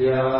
दिया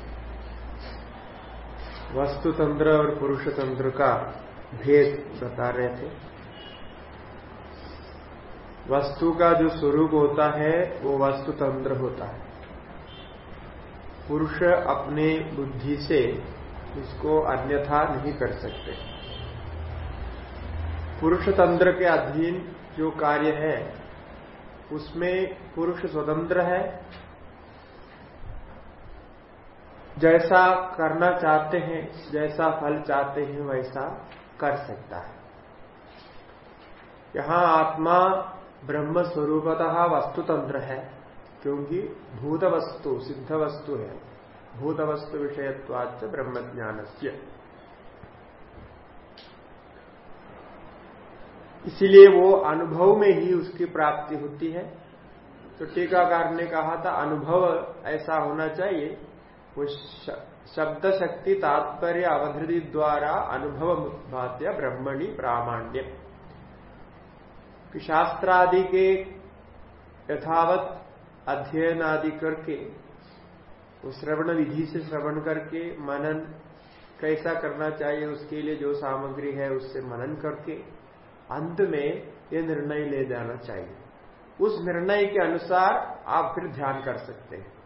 वस्तुतंत्र और पुरुष तंत्र का भेद बता रहे थे। वस्तु का जो स्वरूप होता है, वो वस्तुतंत्र होता है। पुरुष अपने बुद्धि से उसको अन्यथा नहीं कर सकते। पुरुष तंत्र के अधीन जो कार्य है, उसमें पुरुष स्वतंत्र है जैसा करना चाहते हैं, जैसा फल चाहते हैं, वैसा कर सकता है। यहाँ आत्मा ब्रह्म स्वरूपतः वस्तुतंत्र है, क्योंकि भूत वस्तु सिद्ध वस्तु है। भूत वस्तु विषयत्वाच ब्रह्म ज्ञान इसीलिए वो अनुभव में ही उसकी प्राप्ति होती है। तो टीकाकार ने कहा था, अनुभव ऐसा होना चाहिए वो शब्द शक्ति तात्पर्य अवधि द्वारा अनुभव भात्य ब्रह्मणी प्रामाण्य शास्त्रादि के यथावत अध्ययन आदि करके श्रवण विधि से श्रवण करके मनन कैसा करना चाहिए उसके लिए जो सामग्री है उससे मनन करके अंत में ये निर्णय ले जाना चाहिए। उस निर्णय के अनुसार आप फिर ध्यान कर सकते हैं।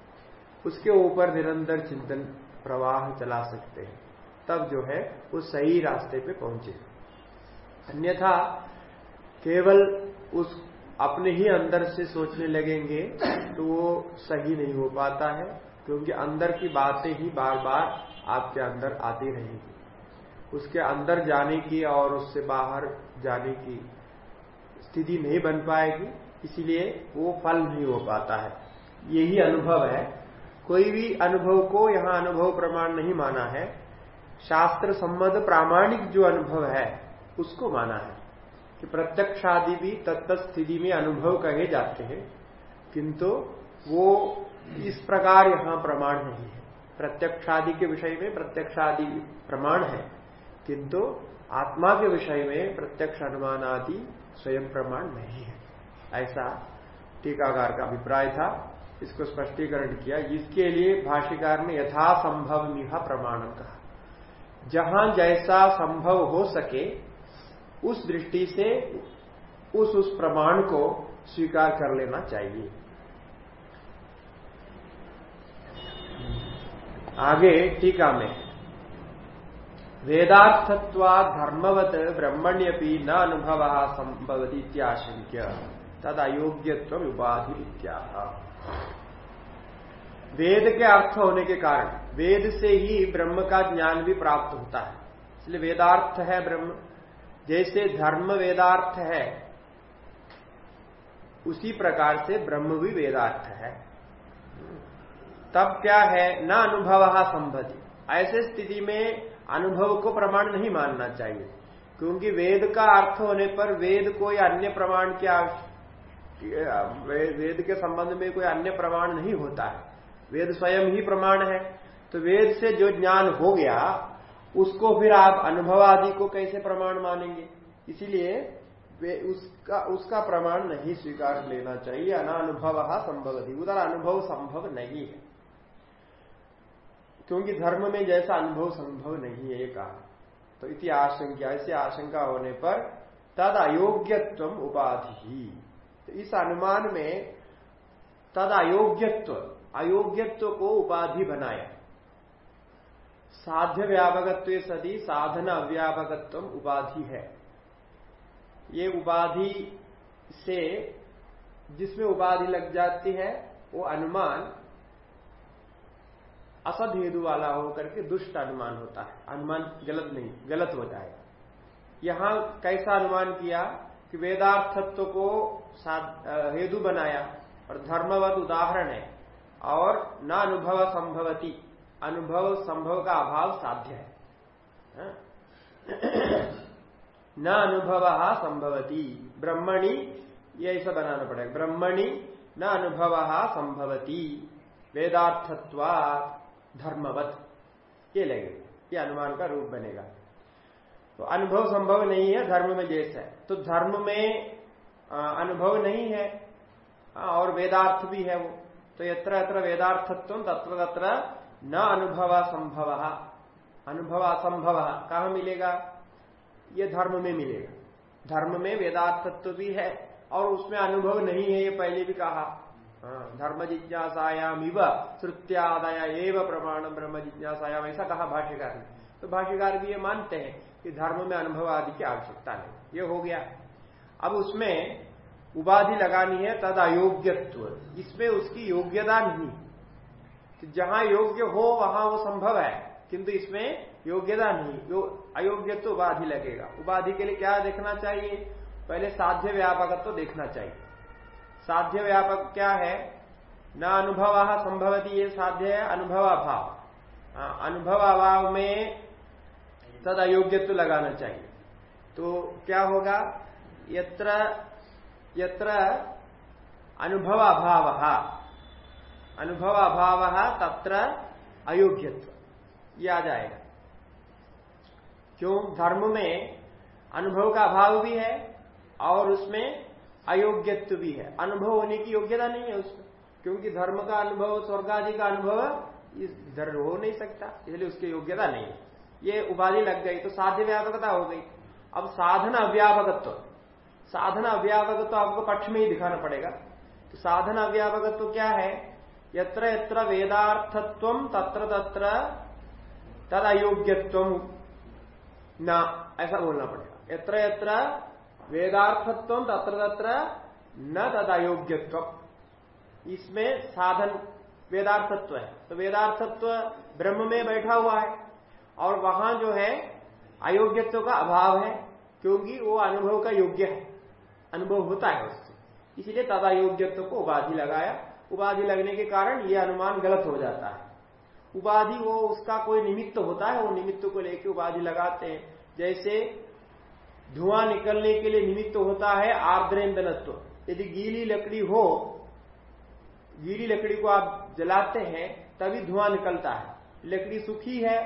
उसके ऊपर निरंतर चिंतन प्रवाह चला सकते हैं। तब जो है, वो सही रास्ते पे पहुँचे। अन्यथा केवल उस अपने ही अंदर से सोचने लगेंगे तो वो सही नहीं हो पाता है, क्योंकि अंदर की बातें ही बार बार आपके अंदर आती रहेंगी। उसके अंदर जाने की और उससे बाहर जाने की स्थिति नहीं बन पाएगी, इसीलिए वो फल नहीं हो पाता है। यही अनुभव है कोई भी अनुभव को यहाँ अनुभव प्रमाण नहीं माना है। शास्त्र संबद्ध प्रामाणिक जो अनुभव है, उसको माना है कि प्रत्यक्ष आदि भी तत्त स्थिति में अनुभव कहे जाते हैं, किंतु वो इस प्रकार यहाँ प्रमाण नहीं है। प्रत्यक्षादि के विषय में प्रत्यक्षादि प्रमाण है, किंतु आत्मा के विषय में प्रत्यक्ष अनुमान आदि स्वयं प्रमाण नहीं है। ऐसा टीकाकार का अभिप्राय था। इसको स्पष्टीकरण किया इसके लिए भाष्यकार ने यथासंभव निहा प्रमाणम कहा। जहाँ जैसा संभव हो सके, उस दृष्टि से उस उस प्रमाण को स्वीकार कर लेना चाहिए। आगे टीका में, वेदार्थत्वा धर्मवत ब्रह्मण्यपि न अनुभव संभवती इत्याशंक्य तद अयोग्यत्व उपाधि इत्या वेद के अर्थ होने के कारण, वेद से ही ब्रह्म का ज्ञान भी प्राप्त होता है। इसलिए वेदार्थ है ब्रह्म, जैसे धर्म वेदार्थ है, उसी प्रकार से ब्रह्म भी वेदार्थ है। तब क्या है? न अनुभव संभति ऐसे स्थिति में अनुभव को प्रमाण नहीं मानना चाहिए, क्योंकि वेद का अर्थ होने पर वेद कोई अन्य प्रमाण क्या वेद के संबंध में कोई अन्य प्रमाण नहीं होता है। वेद स्वयं ही प्रमाण है। तो वेद से जो ज्ञान हो गया, उसको फिर आप अनुभव आदि को कैसे प्रमाण मानेंगे? इसीलिए उसका उसका प्रमाण नहीं स्वीकार लेना चाहिए। अनानुभव संभव उधर अनुभव संभव नहीं है। क्योंकि धर्म में जैसा अनुभव संभव नहीं है कहा। तो इति आशंका। ऐसी आशंका होने पर तद अयोग्यत्व उपाधि तो इस अनुमान में तद अयोग्यत्व अयोग्यत्व को उपाधि बनाया। साध्य व्यापकत्व सदी, साधन अव्यापकत्व उपाधि है। ये उपाधि से जिसमें उपाधि लग जाती है, वो अनुमान असद हेतु वाला होकर के दुष्ट अनुमान होता है। अनुमान गलत नहीं, गलत हो जाएगा। यहाँ कैसा अनुमान किया कि वेदार्थत्व को हेतु बनाया। और धर्मवत उदाहरण है। और न अनुभव संभवती। अनुभव संभव का अभाव साध्य है। हाँ? न अनुभव संभवती। ब्रह्मणी, ये ऐसा बनाना पड़ेगा। ब्रह्मणी, न अनुभव संभवती। वेदार्थत्वा धर्मवत। ये लगेगा। ये अनुमान का रूप बनेगा। तो अनुभव संभव नहीं है, धर्म में जैसा है। तो धर्म में अनुभव नहीं है और वेदार्थ भी है वो। तो यत्र यत्र वेदार्थत्व तत्र तत्र न अनुभव संभव अनुभव असंभव। कहा मिलेगा? ये धर्म में मिलेगा। धर्म में वेदार्थत्व भी है, और उसमें अनुभव नहीं है, ये पहले भी कहा। धर्म जिज्ञासायाम इव श्रुत्यादय एवं प्रमाण ब्रह्म जिज्ञासायाम, ऐसा कहा भाष्यकार ने। तो भाष्यकार भी ये मानते हैं कि धर्म में अनुभव आदि की आवश्यकता नहीं। ये हो गया। अब उसमें उपाधि लगानी है तद अयोग्यत्व। इसमें उसकी योग्यता नहीं। कि जहाँ योग्य हो वहाँ वो संभव है। किंतु इसमें योग्यता नहीं। यो अयोग्यत्व उपाधि लगेगा। उपाधि के लिए क्या देखना चाहिए? पहले साध्य व्यापकत्व तो देखना चाहिए। साध्य व्यापक क्या है? न अनुभव संभवती ये साध्य है अनुभव अभाव हाँ, अनुभव अभाव में तद अयोग्यत्व लगाना चाहिए। तो क्या होगा? यत्र यत्र अनुभव अभाव अनुभव अभाव तत्र अयोग्यत्व। ये आ जाएगा क्यों? धर्म में अनुभव का अभाव भी है और उसमें अयोग्यत्व भी है। अनुभव होने की योग्यता नहीं है उसमें। क्योंकि धर्म का अनुभव, स्वर्ग आदि का अनुभव इधर हो नहीं सकता। इसलिए उसकी योग्यता नहीं है। ये उपाधि लग गई तो साध्य व्यापकता हो गई। अब साधन अव्यापकत्व। साधन अव्यापकत्व आपको पक्ष में ही दिखाना पड़ेगा। तो साधन अव्यापकत्व क्या है? यत्र यत्र वेदार्थत्व तत्र तत्र तद अयोग्यत्व न, ऐसा बोलना पड़ेगा। यत्र यत्र वेदार्थत्व तत्र तत्र न तद अयोग्यत्व इसमें साधन वेदार्थत्व है। तो वेदार्थत्व ब्रह्म में बैठा हुआ है और वहाँ जो है, अयोग्यत्व का अभाव है, क्योंकि वो अनुभव का योग्य है। अनुभव होता है उससे। इसलिए तदा योग्यत्व को उपाधि लगाया। उपाधि लगने के कारण यह अनुमान गलत हो जाता है। उपाधि वो, उसका कोई निमित्त होता है, वो निमित्त को लेकर उपाधि लगाते हैं। जैसे धुआँ निकलने के लिए निमित्त होता है आर्द्रेन्द्रत्व यदि गीली लकड़ी हो, गीली लकड़ी को आप जलाते हैं, तभी धुआँ निकलता है। लकड़ी सूखी है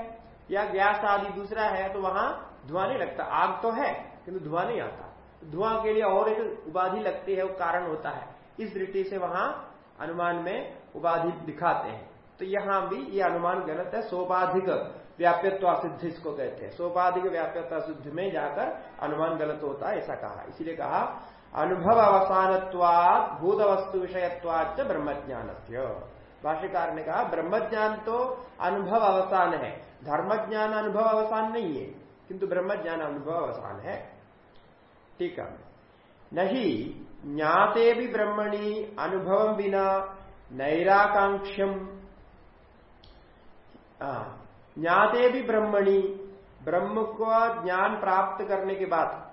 या गैस आदि दूसरा है तो वहाँ धुआँ नहीं लगता। आग तो है, किंतु धुआँ नहीं आता। धुआँ के लिए और एक उपाधि लगती है, वो कारण होता है। इस दृष्टि से वहाँ अनुमान में उपाधि दिखाते हैं। तो यहाँ भी ये अनुमान गलत है। सोपाधिक व्याप्यत्व सिद्धि इसको कहते हैं। सोपाधिक व्याप्यत्व असिद्धि में जाकर अनुमान गलत होता है, ऐसा कहा। इसीलिए कहा, अनुभव अवसान भूत वस्तु विषयत्वाच ब्रह्म ज्ञान भाष्यकार ने कहा ब्रह्म ज्ञान तो अनुभव अवसान है। धर्म ज्ञान अनुभव अवसान नहीं है, किंतु ब्रह्म ज्ञान अनुभव अवसान है। ठीक है। नहीं ज्ञाते भी ब्रह्मणी अनुभव बिना नैराकांक्षम ज्ञाते भी ब्रह्मणी, ब्रह्म को ज्ञान प्राप्त करने के बाद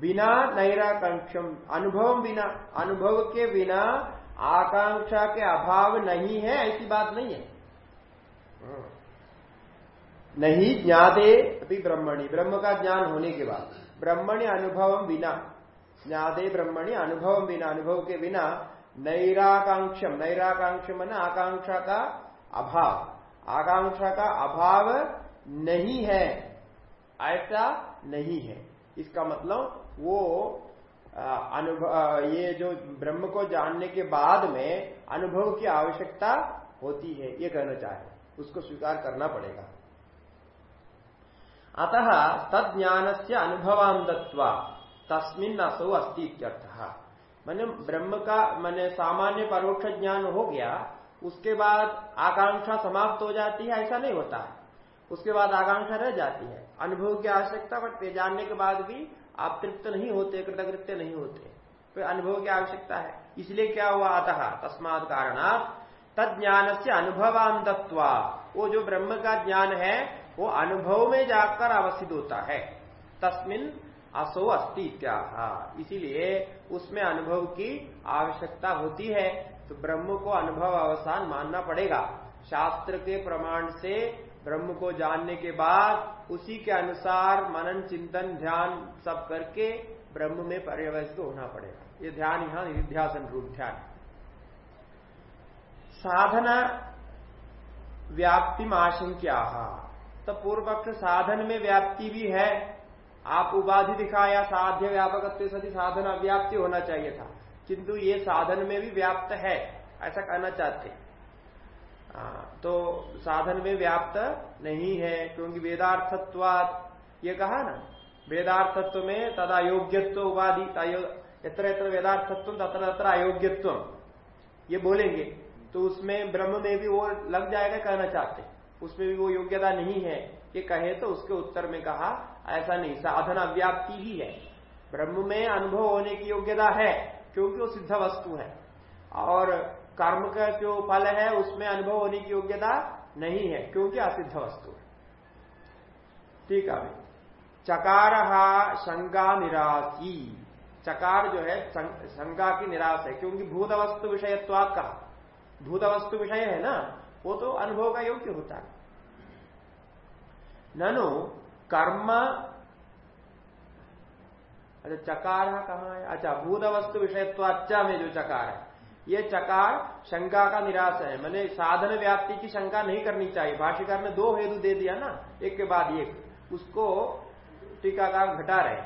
बिना नैराकांक्षम अनुभव बिना अनुभव के बिना आकांक्षा के अभाव नहीं है, ऐसी बात नहीं हाँ। नहीं ज्ञाते अभी ब्रह्मणी, ब्रह्म का ज्ञान होने के बाद। ब्रह्मणि अनुभव बिना ज्ञाते ब्रह्मणि अनुभव बिना अनुभव के बिना नैराकांक्षम नैराकांक्ष मन आकांक्षा का अभाव। आकांक्षा का अभाव नहीं है, ऐसा नहीं है। इसका मतलब वो अनुभव ये जो ब्रह्म को जानने के बाद में अनुभव की आवश्यकता होती है, ये कहना चाहे। उसको स्वीकार करना पड़ेगा। अतः तद ज्ञान से अनुभवांधत्वा तस्मिन असो अस्ति मैंने ब्रह्म का मैंने सामान्य परोक्ष ज्ञान हो गया, उसके बाद आकांक्षा समाप्त हो जाती है, ऐसा नहीं होता है। उसके बाद आकांक्षा रह जाती है। अनुभव की आवश्यकता, बट जानने के बाद भी आप तृप्त नहीं होते, कृतकृत्य नहीं होते। फिर अनुभव की आवश्यकता है। इसलिए क्या हुआ अतः, तस्मात कारणात तद ज्ञान से अनुभवांतत्वा वो जो ब्रह्म का ज्ञान है वो अनुभव में जाकर अवस्थित होता है। तस्मिन असो अस्ति इसीलिए उसमें अनुभव की आवश्यकता होती है तो ब्रह्म को अनुभव अवसान मानना पड़ेगा। शास्त्र के प्रमाण से ब्रह्म को जानने के बाद उसी के अनुसार मनन, चिंतन, ध्यान सब करके ब्रह्म में पर्यवस्थित होना पड़ेगा। ये ध्यान यहाँ निध्यासन रूप ध्यान। साधना व्याप्ति आशंक्या तो पूर्व पक्ष साधन में व्याप्ति भी है। आप उपाधि दिखाया साध्य व्यापक सदी साधन अव्याप्ति होना चाहिए था। किंतु ये साधन में भी व्याप्त है ऐसा कहना चाहते। आ, तो साधन में व्याप्त नहीं है क्योंकि वेदार्थत्वाद ये कहा ना वेदार्थत्व में तदा योग्यत्व उपाधि यत्र यत्र वेदार्थत्व तत्र तत्र अयोग्यत्व। ये बोलेंगे तो उसमें ब्रह्म में भी वो लग जाएगा कहना चाहते। उसमें भी वो योग्यता नहीं है ये कहे तो उसके उत्तर में कहा, ऐसा नहीं, साधन अव्याप्ति ही है। ब्रह्म में अनुभव होने की योग्यता है, क्योंकि वो सिद्ध वस्तु है। और कर्म का जो फल है, उसमें अनुभव होने की योग्यता नहीं है, क्योंकि असिद्ध वस्तु है। ठीक है चकार शंका निराशी चकार जो है शंका की निराश है, क्योंकि भूत वस्तु विषयत्वाद का भूत वस्तु विषय है ना? वो तो अनुभव का योग्य होता है। ननु, कर्म अच्छा चकार कहा है? अच्छा भूत वस्तु विषयत्व अच्छा में जो चकार है। ये चकार शंका का निराश है। मैंने साधन व्याप्ति की शंका नहीं करनी चाहिए। भाष्यकार ने दो हेतु दे दिया ना, एक के बाद एक। उसको टीकाकार घटा रहे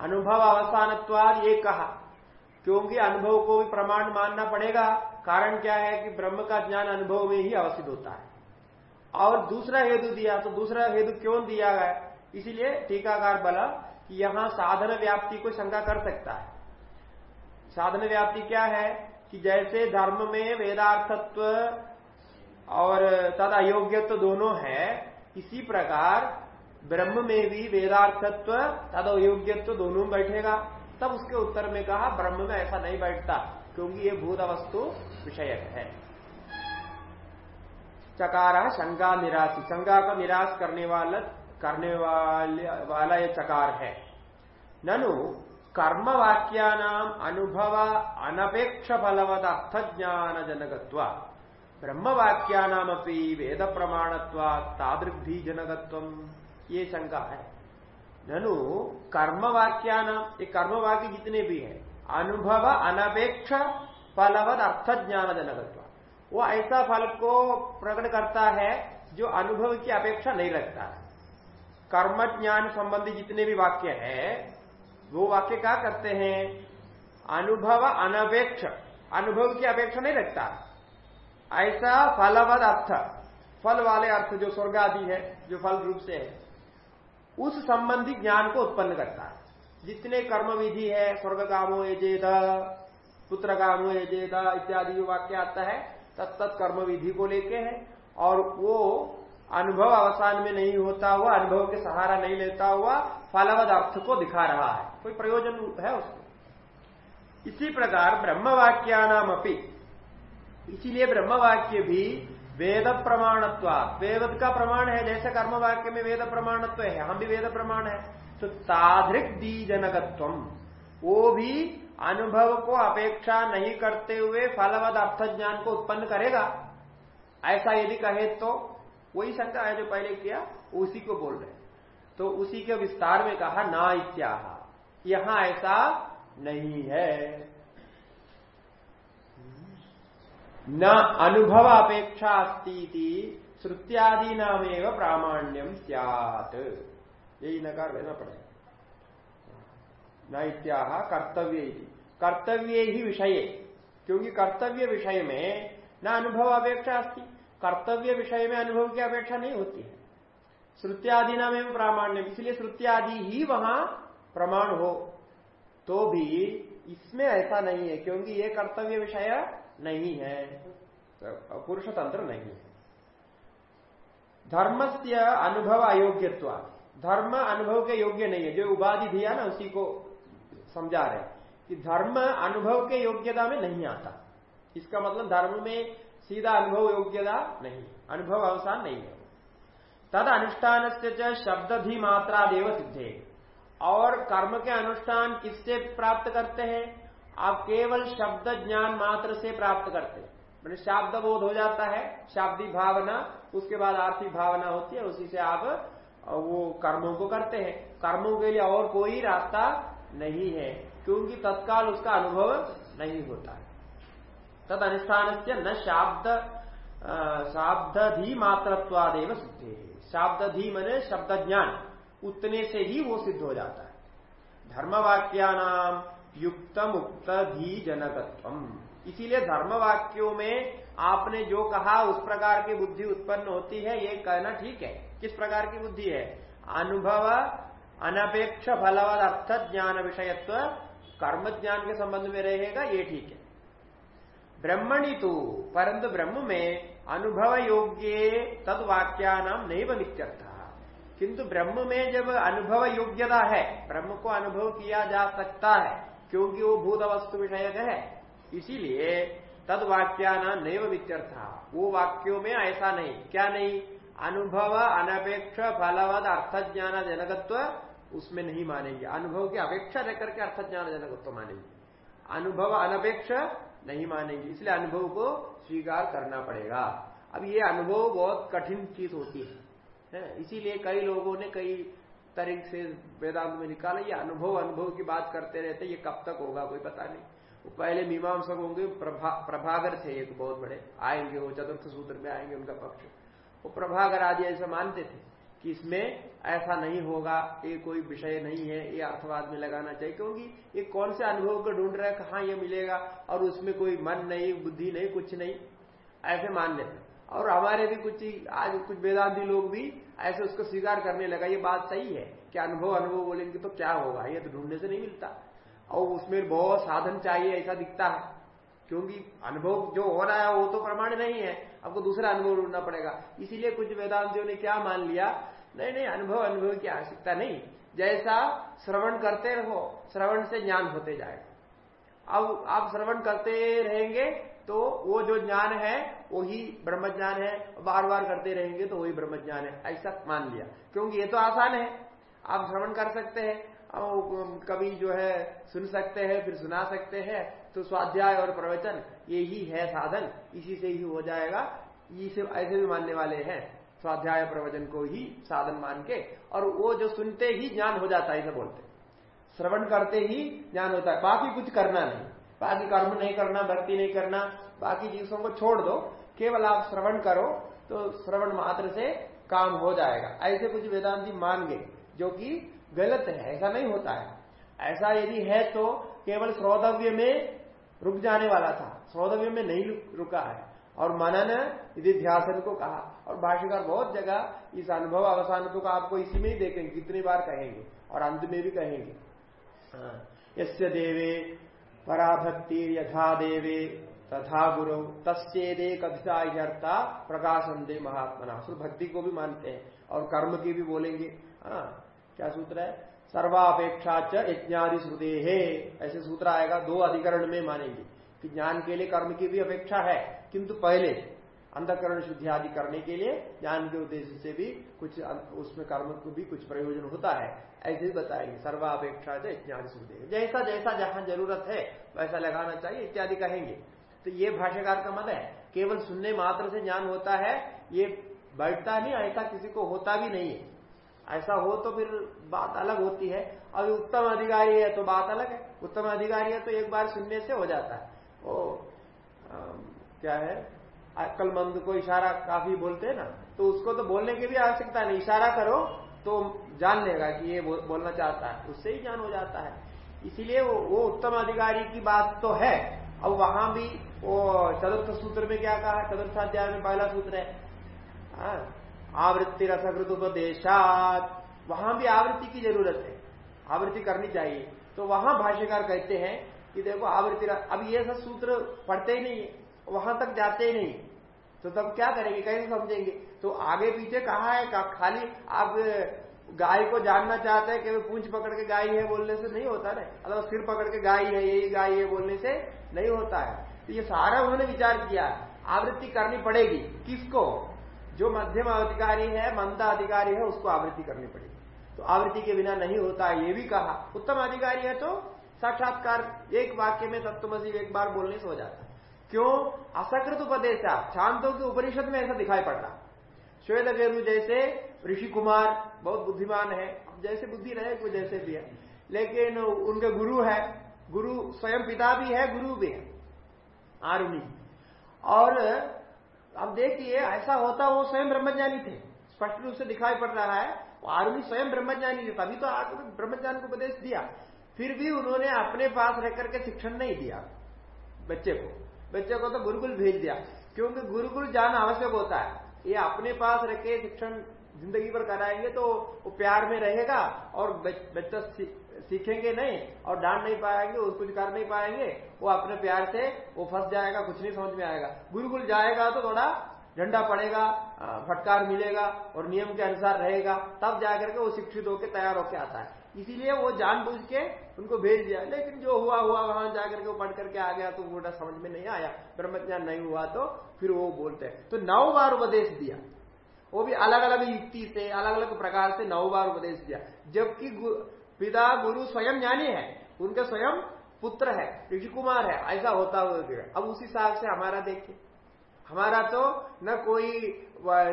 अनुभव अवसानत्वाद ये कहा। क्योंकि अनुभव को भी प्रमाण मानना पड़ेगा। कारण क्या है कि ब्रह्म का ज्ञान अनुभव में ही अवस्थित होता है। और दूसरा हेतु दिया तो दूसरा हेतु क्यों दिया गया? इसीलिए टीकाकार बला कि यहाँ साधन व्याप्ति को शंका कर सकता है। साधन व्याप्ति क्या है कि जैसे धर्म में वेदार्थत्व और तद अयोग्यत्व दोनों है, इसी प्रकार ब्रह्म में भी वेदार्थत्व, तद अयोग्यत्व दोनों बैठेगा। तब उसके उत्तर में कहा, ब्रह्म में ऐसा नहीं बैठता। क्योंकि ये भूत वस्तु विषय है। चकारा शंका निराश शंका का निराश करने वाला करने वाले वाला ये चकार है। ननु कर्म वाक्यानाम अनुभव अनपेक्ष फलवद अर्थ ज्ञान जनकत्व ब्रह्म वाक्यानाम वेद प्रमाणत्व तादृग्धि जनकत्व ये शंका है। ननु कर्म वाक्यानाम ये कर्म वाक्य जितने भी है अनुभव अनपेक्ष फलवद अर्थ ज्ञान जनकत्व वो ऐसा फल को प्रकट करता है जो अनुभव की अपेक्षा नहीं रखता। कर्म ज्ञान संबंधी जितने भी वाक्य है, वो वाक्य क्या करते हैं? अनुभव अनपेक्ष, अनुभव की अपेक्षा नहीं रखता। ऐसा फलवद अर्थ, फल वाले अर्थ जो स्वर्ग आदि है, जो फल रूप से है, उस संबंधी ज्ञान को उत्पन्न करता है। जितने कर्म विधि है स्वर्ग कामो यजेद पुत्र कामो यजेद इत्यादि जो वाक्य आता है तत्त कर्म विधि को लेके है। और वो अनुभव अवसान में नहीं होता हुआ, अनुभव के सहारा नहीं लेता हुआ फलवद अर्थ को दिखा रहा है। कोई प्रयोजन है उसको? इसी प्रकार ब्रह्मवाक्या नाम अपनी इसीलिए ब्रह्म वाक्य भी वेद प्रमाणत्व वेद का प्रमाण है, जैसे कर्म वाक्य में वेद प्रमाणत्व है हम भी वेद प्रमाण है। तो तादृक दीजनकत्व वो भी अनुभव को अपेक्षा नहीं करते हुए फलवद अर्थ ज्ञान को उत्पन्न करेगा। ऐसा यदि कहे तो वही शंका है जो पहले किया, उसी को बोल रहे तो उसी के विस्तार में कहा, ना इत्या यहाँ ऐसा नहीं है। न अनुभव अपेक्षा अस्ती श्रुत्यादि नाम प्रामाण्यम सियात। यही नकार लेना पड़ेगा। न इत्या कर्तव्य कर्तव्य ही विषय क्योंकि कर्तव्य विषय में न अनुभव अपेक्षा अस्ती। कर्तव्य विषय में अनुभव की अपेक्षा नहीं होती है। श्रुत्यादि नाम एवं प्रामाण्य, इसलिए श्रुत्यादि ही वहाँ प्रमाण हो। तो भी इसमें ऐसा नहीं है, क्योंकि ये कर्तव्य विषय नहीं है। तो पुरुष तंत्र नहीं है। धर्म से अनुभव अयोग्यत्व धर्म अनुभव के योग्य नहीं है। जो उपाधि दिया ना, उसी को समझा रहे कि धर्म अनुभव के योग्यता में नहीं आता। इसका मतलब धर्म में सीधा अनुभव योग्यता नहीं, अनुभव अवसान नहीं है। तद अनुष्ठान से शब्द मात्रा देव सिद्धे। और कर्म के अनुष्ठान किससे प्राप्त करते हैं? आप केवल शब्द ज्ञान मात्र से प्राप्त करते मैंने शाब्द बोध हो जाता है, शाब्दी भावना, उसके बाद आर्थिक भावना होती है, उसी से आप वो कर्मों को करते हैं। कर्मों के लिए और कोई रास्ता नहीं है, क्योंकि तत्काल उसका अनुभव नहीं होता है। तद अनुष्ठान से न शाब्द शाब्दी मात्रत्वादेव सिद्धे। शाब्दी मने शब्द ज्ञान उतने से ही वो सिद्ध हो जाता है। धर्मवाक्या नाम युक्त मुक्त धी जनकत्व इसीलिए धर्म वाक्यों में आपने जो कहा, उस प्रकार की बुद्धि उत्पन्न होती है, ये कहना ठीक है। किस प्रकार की बुद्धि है? अनुभव, अनपेक्ष फलवद अर्थ ज्ञान विषयत्व, कर्म ज्ञान के संबंध में रहेगा, ये ठीक है। ब्रह्मणि तो परंतु ब्रह्म में अनुभव योग्य तद वाक्या नाम नहीं किंतु ब्रह्म में जब अनुभव योग्यता है, ब्रह्म को अनुभव किया जा सकता है, क्योंकि वो भूत वस्तु विषयक है, इसीलिए तद वाक्याना नैव वित्यर्थ वो वाक्यों में ऐसा नहीं। क्या नहीं? अनुभव अनपेक्ष फलवद अर्थ ज्ञान जनकत्व उसमें नहीं मानेंगे। अनुभव की अपेक्षा लेकर के अर्थ ज्ञान जनकत्व मानेंगे। अनुभव अनपेक्ष नहीं मानेंगे इसलिए अनुभव को स्वीकार करना पड़ेगा। अब ये अनुभव बहुत कठिन चीज़ होती है इसीलिए कई लोगों ने कई तरीके से वेदांत में निकाला ये अनुभव अनुभव की बात करते रहते ये कब तक होगा कोई पता नहीं। वो पहले मीमांसक होंगे प्रभा, प्रभागर थे एक बहुत बड़े आएँगे वो चतुर्थ सूत्र में आएँगे उनका पक्ष। वो प्रभागर आदि ऐसे मानते थे कि इसमें ऐसा नहीं होगा, ये कोई विषय नहीं है, ये अर्थवाद में लगाना चाहिए, क्योंकि ये कौन से अनुभव को ढूंढ रहा है, कहाँ ये मिलेगा, और उसमें कोई मन नहीं, बुद्धि नहीं, कुछ नहीं, ऐसे मान लेते और हमारे भी कुछ आज कुछ वेदांति लोग भी ऐसे उसको स्वीकार करने लगा, ये बात सही है कि अनुभव अनुभव बोलेंगे तो क्या होगा, ये तो ढूँढने से नहीं मिलता। और उसमें बहुत साधन चाहिए, ऐसा दिखता है, क्योंकि अनुभव जो हो रहा है, वो तो प्रमाण नहीं है। आपको दूसरा अनुभव ढूंढना पड़ेगा। इसीलिए कुछ वेदांतियों ने क्या मान लिया? नहीं नहीं, अनुभव अनुभव की आवश्यकता नहीं। जैसा श्रवण करते रहो, श्रवण से ज्ञान होते जाएगा। अब आप श्रवण करते रहेंगे तो वो जो ज्ञान है, वही ब्रह्म ज्ञान है। बार बार करते रहेंगे तो वही ब्रह्म ज्ञान है। ऐसा मान लिया। क्योंकि ये तो आसान है। आप श्रवण कर सकते हैं। कभी जो है सुन सकते हैं, फिर सुना सकते हैं तो स्वाध्याय और प्रवचन यही है साधन। इसी से ही हो जाएगा। इसे, ऐसे भी मानने वाले हैं। स्वाध्याय प्रवचन को ही साधन मान के। और वो जो सुनते ही ज्ञान हो जाता है ऐसा बोलते श्रवण करते ही ज्ञान होता है। बाकी कुछ करना नहीं। बाकी कर्म नहीं करना, भक्ति नहीं करना, बाकी चीज़ों को छोड़ दो। केवल आप श्रवण करो तो श्रवण मात्र से काम हो जाएगा। ऐसे कुछ वेदांति मान गए, जो कि गलत है, ऐसा नहीं होता है। ऐसा यदि है तो केवल श्रोतव्य में रुक जाने वाला था, श्रोतव्य में नहीं रुका है। और मनन यदि ध्यान को कहा, और भाष्यकार बहुत जगह इस अनुभव, अवसान को आपको इसी में ही देखेंगे, कितनी बार कहेंगे, और अंत में भी कहेंगे। हाँ। यस्य देवे पराभक्ति यथा देवे, तथा गुरु तस्ेदे कथिता प्रकाशन दे महात्मा भक्ति को भी मानते हैं, और कर्म की भी बोलेंगे। हाँ क्या सूत्र है? सर्वापेक्षा च श्रुते। है ऐसे सूत्र आएगा, दो अधिकरण में मानेंगे। कि ज्ञान के लिए कर्म की भी अपेक्षा है, किंतु पहले अंधकरण शुद्धि आदि करने के लिए, ज्ञान के उद्देश्य से भी कुछ उसमें कर्म को भी कुछ प्रयोजन होता है। ऐसे ही बताएँगे, सर्वापेक्षा से ज्ञान श्रुति। जैसा जैसा जहाँ ज़रूरत है, वैसा लगाना चाहिए, इत्यादि कहेंगे। तो ये भाष्यकार का मत है, केवल सुनने मात्र से ज्ञान होता है, ये बैठता नहीं, ऐसा किसी को होता भी नहीं है। ऐसा हो तो फिर बात अलग होती है। अभी उत्तम अधिकारी है तो बात अलग है। उत्तम अधिकारी है तो एक बार सुनने से हो जाता है। वो क्या है? अक्लमंद को इशारा काफ़ी बोलते हैं ना तो उसको तो बोलने की भी आवश्यकता नहीं। इशारा करो तो जान लेगा कि ये बोलना चाहता है। उससे ही जान हो जाता है। इसीलिए वो, वो उत्तम अधिकारी की बात तो है। अब वहाँ भी वो चतुर्थ सूत्र में क्या कहा? चतुर्थाध्याय में पहला सूत्र है। हाँ, आवृत्ति रसकृत उपदेशात वहाँ भी आवृत्ति की ज़रूरत है। आवृत्ति करनी चाहिए। तो वहाँ भाष्यकार कहते हैं कि देखो आवृत्ति अब ये सब सूत्र पढ़ते ही नहीं वहाँ तक जाते ही नहीं। तो तब क्या करेंगे? कैसे समझेंगे? तो आगे पीछे कहा है? का, खाली आप गाय को जानना चाहते हैं कि पूंछ पकड़ के गाय है बोलने से नहीं होता ना? अथवा सिर पकड़ के गाय है यही गाय है बोलने से नहीं होता है। तो ये सारा उन्होंने विचार किया। आवृत्ति करनी पड़ेगी। किसको? जो मध्यम अधिकारी है, मंदा अधिकारी है, उसको आवृत्ति करनी पड़ेगी। तो आवृत्ति के बिना नहीं होता, ये भी कहा। उत्तम अधिकारी है तो साक्षात्कार, एक वाक्य में तत्वमसी एक बार बोलने से हो जाता क्यों? असकृत उपदेश। शांतों के उपनिषद में ऐसा दिखाई पड़ रहा श्वेत गेरु जैसे ऋषि कुमार बहुत बुद्धिमान है जैसे बुद्धि रहे कोई जैसे भी है। लेकिन उनके गुरु है, गुरु स्वयं पिता भी है, गुरु भी है। आरुणी और अब देखिए, ऐसा होता वो स्वयं ब्रह्मज्ञानी थे। स्पष्ट रूप से दिखाई पड़ रहा है, वो आर्मी स्वयं ब्रह्मज्ञानी थे तभी तो ब्रह्मज्ञान को उपदेश दिया। फिर भी उन्होंने अपने पास रह करके शिक्षण नहीं दिया बच्चे को। बच्चे को तो गुरुकुल भेज दिया, क्योंकि गुरुकुल जाना आवश्यक होता है। ये अपने पास रखे शिक्षण ज़िंदगी भर कराएँगे तो वो प्यार में रहेगा और बच्चा सीखेंगे नहीं और डांट नहीं पाएँगे और कुछ कर नहीं पाएँगे, वो अपने प्यार से वो फंस जाएगा, कुछ नहीं समझ में आएगा। गुरुकुल जाएगा तो थोड़ा झंडा पड़ेगा फटकार मिलेगा और नियम के अनुसार रहेगा, तब जाकर के वो शिक्षित होकर तैयार होकर आता है। इसीलिए वो जानबूझ के उनको भेज दिया, लेकिन जो हुआ हुआ, वहाँ जाकर के वो पढ़ करके आ गया तो वो समझ में नहीं आया, ब्रह्मज्ञान नहीं हुआ तो फिर वो बोलते हैं। तो नौ बार उपदेश दिया। वो भी अलग अलग युक्ति से अलग अलग प्रकार से नौ बार उपदेश दिया। जबकि पिता, गुरु स्वयं ज्ञानी है, उनका स्वयं पुत्र है, ऋषि कुमार है, ऐसा होता हुआ अब उस हिसाब से हमारा देखिए। हमारा तो न कोई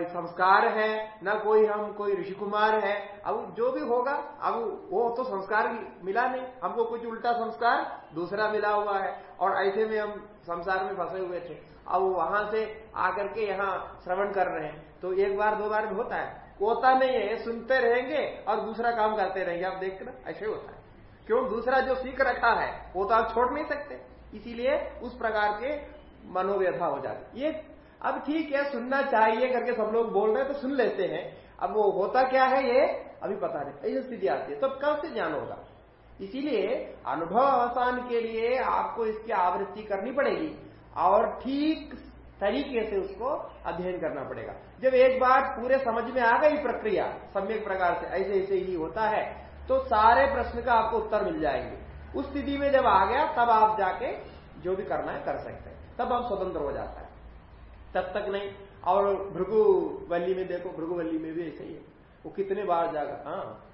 संस्कार है, न कोई हम, कोई ऋषि कुमार है। अब जो भी होगा, अब वो तो संस्कार मिला नहीं। हमको कुछ उल्टा संस्कार दूसरा मिला हुआ है। और ऐसे में हम संसार में फंसे हुए थे। अब वहाँ से आकर के यहाँ श्रवण कर रहे हैं। तो एक बार, दो बार में होता है। होता नहीं है सुनते रहेंगे और दूसरा काम करते रहेंगे। आप देखना ऐसे होता है। क्यों? दूसरा जो सीख रखा है, वो तो आप छोड़ नहीं सकते। इसीलिए उस प्रकार के मनोव्यथा हो जाती ये अब ठीक है, सुनना चाहिए करके सब लोग बोल रहे हैं तो सुन लेते हैं। अब वो होता क्या है ये? अभी पता नहीं। ऐसी स्थिति आती है। तो कब से ज्ञान होगा। इसीलिए अनुभव अवसान के लिए आपको इसकी आवृत्ति करनी पड़ेगी। और ठीक तरीके से उसको अध्ययन करना पड़ेगा। जब एक बार पूरे समझ में आ गई प्रक्रिया, सम्यक प्रकार से ऐसे ऐसे ही होता है तो सारे प्रश्न का आपको उत्तर मिल जाएँगे। उस स्थिति में जब आ गया, तब आप जाके जो भी करना है कर सकते हैं। तब आप स्वतंत्र हो जाता है। तब तक नहीं। और भृगु वल्ली में देखो, भृगु वल्ली में भी ऐसे ही है। वो कितने बार जागा हाँ।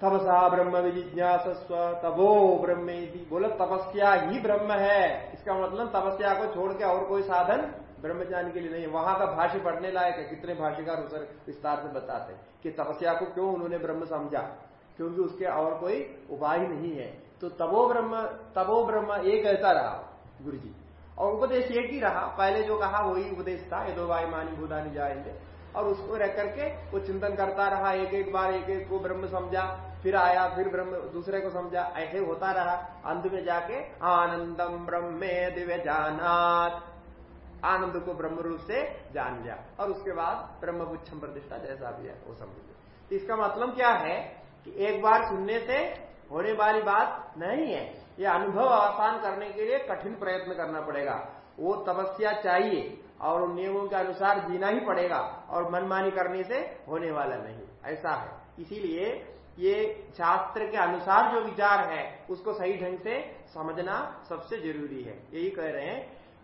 तपसा ब्रह्म विजिज्ञासस्व तबो ब्रह्म बोले तपस्या ही ब्रह्म है। इसका मतलब तपस्या को छोड़ के और कोई साधन ब्रह्मज्ञान के लिए नहीं वहाँ का भाष्य पढ़ने लायक है, कितने भाष्यकार उस विस्तार से बताते हैं कि तपस्या को क्यों उन्होंने ब्रह्म समझा? क्योंकि उसके और कोई उपाय नहीं है। तो तबो ब्रह्म तबो ब्रह्म एक ऐसा रहा गुरु जी और उपदेश एक ही रहा। पहले जो कहा, वही उपदेश था ये दो वाई मानी भूदानी जाएँगे और उसको रह करके वो चिंतन करता रहा एक एक बार एक एक को ब्रह्म समझा। फिर आया, फिर ब्रह्म, दूसरे को समझा, ऐसे होता रहा। अंत में जाके आनंदम ब्रह्मे दिव्य जानात। आनंद को ब्रह्म रूप से जान लिया। और उसके बाद ब्रह्म बुच्छम प्रतिष्ठा जैसा भी है, वो समझ लिया इसका मतलब क्या है कि एक बार सुनने से होने वाली बात नहीं है। ये अनुभव आसान करने के लिए कठिन प्रयत्न करना पड़ेगा। वो तपस्या चाहिए और उन नियमों के अनुसार जीना ही पड़ेगा और मनमानी करने से होने वाला नहीं। ऐसा है। इसीलिए ये शास्त्र के अनुसार जो विचार है, उसको सही ढंग से समझना सबसे ज़रूरी है। यही कह रहे हैं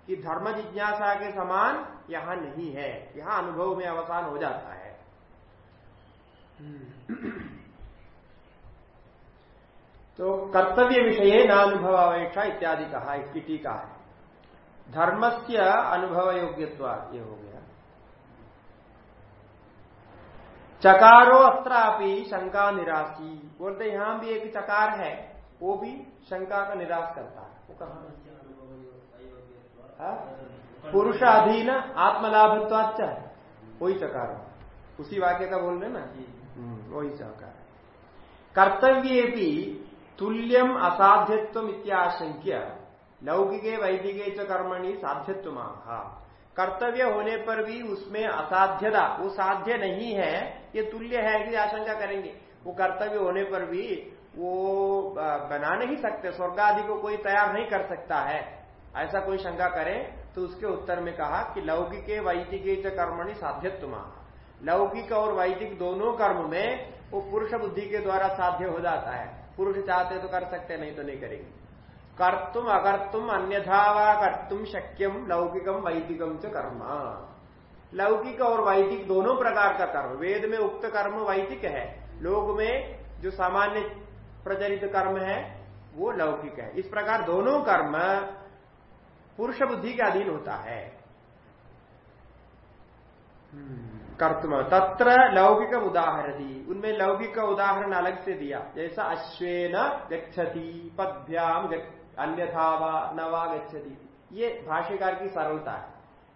कि धर्म जिज्ञासा के समान यहाँ नहीं है। यहाँ अनुभव में अवसान हो जाता है। तो कर्तव्य विषय न अनुभव अपेक्षा इत्यादि कहा, इसकी टीका है। धर्म से अनुभव योग्यत्व ये हो गया चकारो अस्त्रापि शंका निराशी। बोलते यहाँ भी एक चकार है वो भी शंका का निराश करता है। वो कहा हाँ? पुरुष अधीन आत्मलाभत्वाच वही चकार उसी वाक्य का बोल रहे ना? हम्म, वही चकार कर्तव्य भी तुल्यम असाध्यत्व इत्याशंक्य। लौकिके वैदिके च कर्मणि साध्यत्व कर्तव्य होने पर भी उसमें असाध्यता, वो साध्य नहीं है, ये तुल्य है कि आशंका करेंगे। वो कर्तव्य होने पर भी वो बना नहीं सकते स्वर्ग आदि को कोई तैयार नहीं कर सकता है। ऐसा कोई शंका करे तो उसके उत्तर में कहा कि लौकिक वैदिक कर्मणि साध्यत्व लौकिक और वैदिक दोनों कर्म में वो पुरुष बुद्धि के द्वारा साध्य हो जाता है। पुरुष चाहते तो कर सकते, नहीं तो नहीं करेंगे। कर्तुम अकर्तुम अन्यथा वा कर्तुम शक्यम लौकिकम वैदिकम च कर्म। लौकिक और वैदिक दोनों प्रकार का कर्म। वेद में उक्त कर्म वैदिक है। लोग में जो सामान्य प्रचलित कर्म है, वो लौकिक है। इस प्रकार दोनों कर्म पुरुष बुद्धि के अधीन होता है। कर्तम। तत्र लौकिक उदाहरण दी उनमें लौकिक का उदाहरण अलग से दिया। जैसा अश्वेन गच्छति पदभ्याम अन्यथा वा नवा गच्छति। ये भाष्यकार की सरलता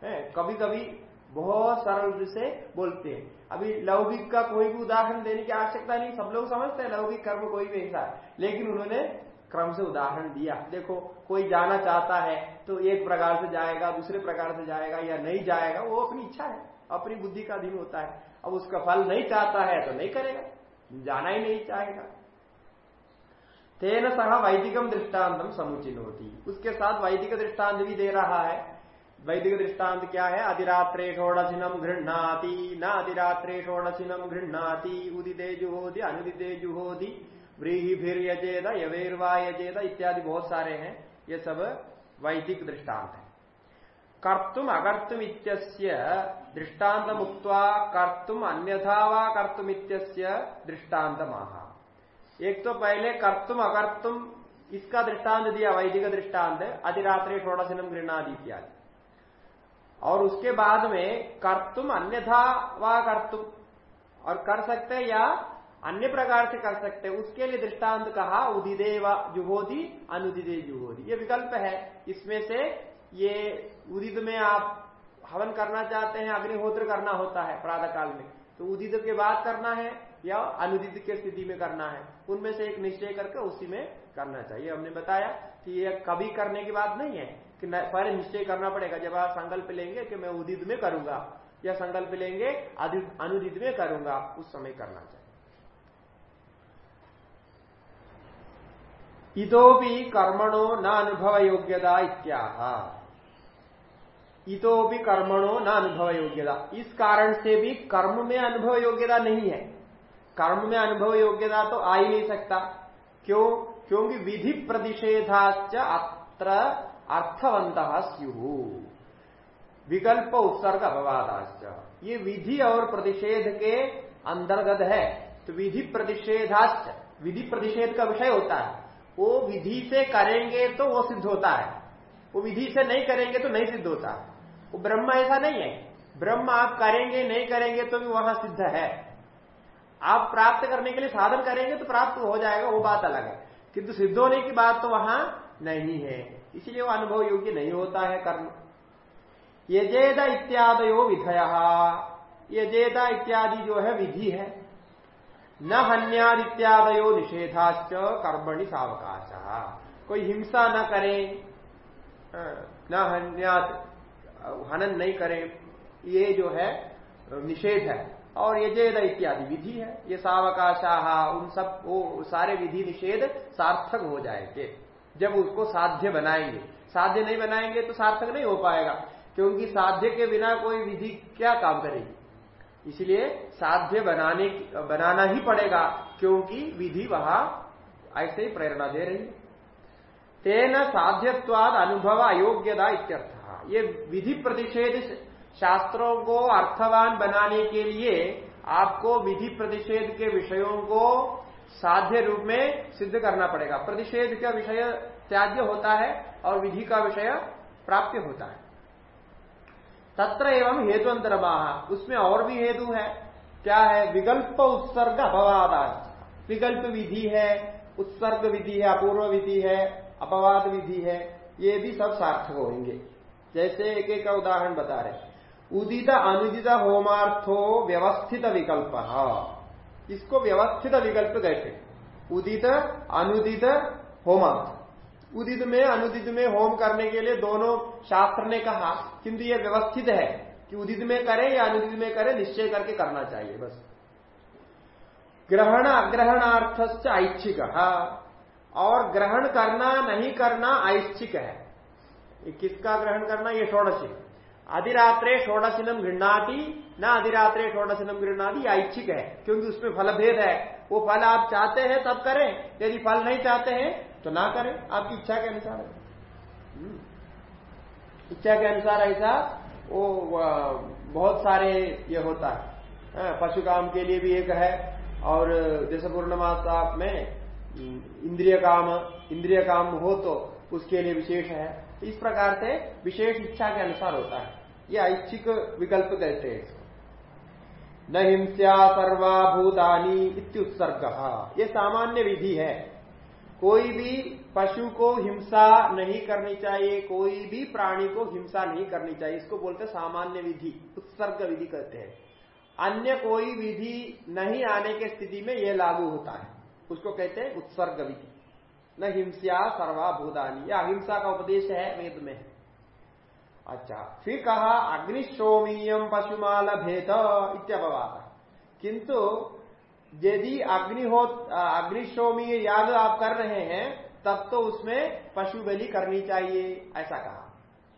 है, कभी कभी बहुत सरल से बोलते हैं। अभी लौकिक का कोई भी उदाहरण देने की आवश्यकता नहीं सब लोग समझते हैं लौकिक कर्म कोई भी ऐसा लेकिन उन्होंने क्रम से उदाहरण दिया। देखो कोई जाना चाहता है तो एक प्रकार से जाएगा दूसरे प्रकार से जाएगा या नहीं जाएगा वो अपनी इच्छा है अपनी बुद्धि का अधीन होता है। अब उसका फल नहीं चाहता है तो नहीं करेगा। जाना ही नहीं चाहेगा। तेन सह वैदिकम दृष्टान्तम समुचिन होती उसके साथ वैदिक दृष्टांत भी दे रहा है। वैदिक दृष्टांत क्या है? अधिरात्रे षोड़शिनम गृहणाति, न अधिरात्रे षोड़शिनम गृहणाति उदिते जुहोदि अनुदिते जुहोदि व्रीहि फिर यजेद यवेर्वा यजेद इत्यादि बहुत सारे हैं। ये सब वैदिक दृष्टांत है। कर्तुम अकर्तुम दृष्टांत मुक्त कर्तुम अन्यथा वा कर्तुम दृष्टांत महा एक तो पहले कर्तुम, अकर्तुम, इसका दृष्टांत दिया, वैदिक दृष्टांत, अधिरात्रि षोड़शिनम गृहणादि इत्यादि और उसके बाद में कर्तुम अन्यथा वा कर्तुम। और कर सकते या अन्य प्रकार से कर सकते उसके लिए दृष्टांत कहा उदिदे व जुहोदी, अनुदिदे जुहोदी। ये विकल्प है। इसमें से ये उदित में आप हवन करना चाहते हैं, अग्निहोत्र करना होता है प्रातः काल में। तो उदित के बाद करना है। या अनुदित के स्थिति में करना है, उनमें से एक निश्चय करके उसी में करना चाहिए। हमने बताया कि यह कभी करने की बात नहीं है, कि पहले निश्चय करना पड़ेगा। जब आप संकल्प लेंगे कि मैं उदित में करूँगा, या संकल्प लेंगे अनुदित में करूँगा, उस समय करना चाहिए। इतोपि कर्मणो न अनुभव योग्यता इत्याह। इतोपि कर्मणो न अनुभव योग्यता इस कारण से भी कर्म में अनुभव योग्यता नहीं है। कर्म में अनुभव योग्यता तो आ ही नहीं सकता। क्यों? क्योंकि विधि प्रतिषेधाच अत्र अर्थवंत स्यु। विकल्प उत्सर्ग अपवादाश्च। ये विधि और प्रतिषेध के अंतर्गत है। तो विधि प्रतिषेधाच विधि प्रतिषेध का विषय होता है। वो विधि से करेंगे तो वो सिद्ध होता है। वो विधि से नहीं करेंगे तो नहीं सिद्ध होता। वो ब्रह्म ऐसा नहीं है। ब्रह्म आप करेंगे, नहीं करेंगे तो भी वहाँ सिद्ध है। आप प्राप्त करने के लिए साधन करेंगे तो प्राप्त हो जाएगा, वो बात अलग है। किंतु सिद्ध होने की बात तो वहाँ नहीं है। इसलिए वो अनुभव योग्य नहीं होता है कर्म। यजेद इत्यादयो विधय। यजेदा इत्यादि जो है, विधि है। न हन्याद इत्यादयो निषेधाश्च कर्मणि सावकाश। कोई हिंसा न करे न हन्याद, हनन नहीं करे। ये जो है, निषेध है। और यजेद इत्यादि विधि है। ये सावकाशाह उन सब, वो सारे विधि निषेध सार्थक हो जाएँगे। जब उसको साध्य बनाएँगे। साध्य नहीं बनाएँगे तो सार्थक नहीं हो पाएगा, क्योंकि साध्य के बिना कोई विधि क्या काम करेगी? इसलिए साध्य बनाने बनाना ही पड़ेगा, क्योंकि विधि वहाँ ऐसे ही प्रेरणा दे रही है। तेन साध्यवाद अनुभव अयोग्यता इत्यर्थ। ये विधि प्रतिषेध शास्त्रों को अर्थवान बनाने के लिए आपको विधि प्रतिषेध के विषयों को साध्य रूप में सिद्ध करना पड़ेगा। प्रतिषेध का विषय त्याज्य होता है और विधि का विषय प्राप्य होता है। तत्र एवं हेतु अंतरमाह उसमें और भी हेतु है। क्या है? विकल्प उत्सर्ग अपवाद विकल्प विधि है, उत्सर्ग विधि है, अपूर्व विधि है, अपवाद विधि है, ये भी सब सार्थक होंगे। जैसे एक एक का उदाहरण बता रहे उदित अनुदित होमार्थो व्यवस्थित विकल्प। इसको व्यवस्थित विकल्प कहते उदित, अनुदित, होमार्थ। उदित में, अनुदित में होम करने के लिए दोनों शास्त्र ने कहा, किंतु यह व्यवस्थित है कि उदित में करे या अनुदित में करे, निश्चय करके करना चाहिए, बस। ग्रहण अग्रहणार्थ से ऐच्छिक। और ग्रहण करना, नहीं करना ऐच्छिक है। किसका ग्रहण करना? ये षोड़शी। अधिरात्रे षोडशिनम गृहणाती न अधिरात्रे षोडशिनम गृहणाती ऐच्छिक है क्योंकि उसमें फल भेद है। वो फल आप चाहते हैं तब करें। यदि फल नहीं चाहते हैं तो ना करें। आपकी इच्छा के अनुसार हम्म। इच्छा के अनुसार ऐसा वो बहुत सारे ये होता है। हाँ, पशु काम के लिए भी एक है और जैसे पूर्णमासा में इंद्रिय काम इंद्रिय काम हो तो उसके लिए विशेष है। इस प्रकार से विशेष इच्छा के अनुसार होता है। ये ऐच्छिक विकल्प कहते हैं न हिंसा सर्वाभूतानी इत्युत्सर्ग। ये सामान्य विधि है। कोई भी पशु को हिंसा नहीं करनी चाहिए, कोई भी प्राणी को हिंसा नहीं करनी चाहिए, इसको बोलते सामान्य विधि, उत्सर्ग विधि कहते हैं। अन्य कोई विधि नहीं आने के स्थिति में यह लागू होता है। उसको कहते हैं उत्सर्ग विधि। न हिंसा सर्वाभूतानी या अहिंसा का उपदेश है वेद में। अच्छा। फिर कहा अग्निशोमीयम पशुमाल भेद इत्यपवाद। किंतु, यदि अग्निहो अग्निशोमीय याग आप कर रहे हैं, तब तो उसमें पशु बलि करनी चाहिए, ऐसा कहा।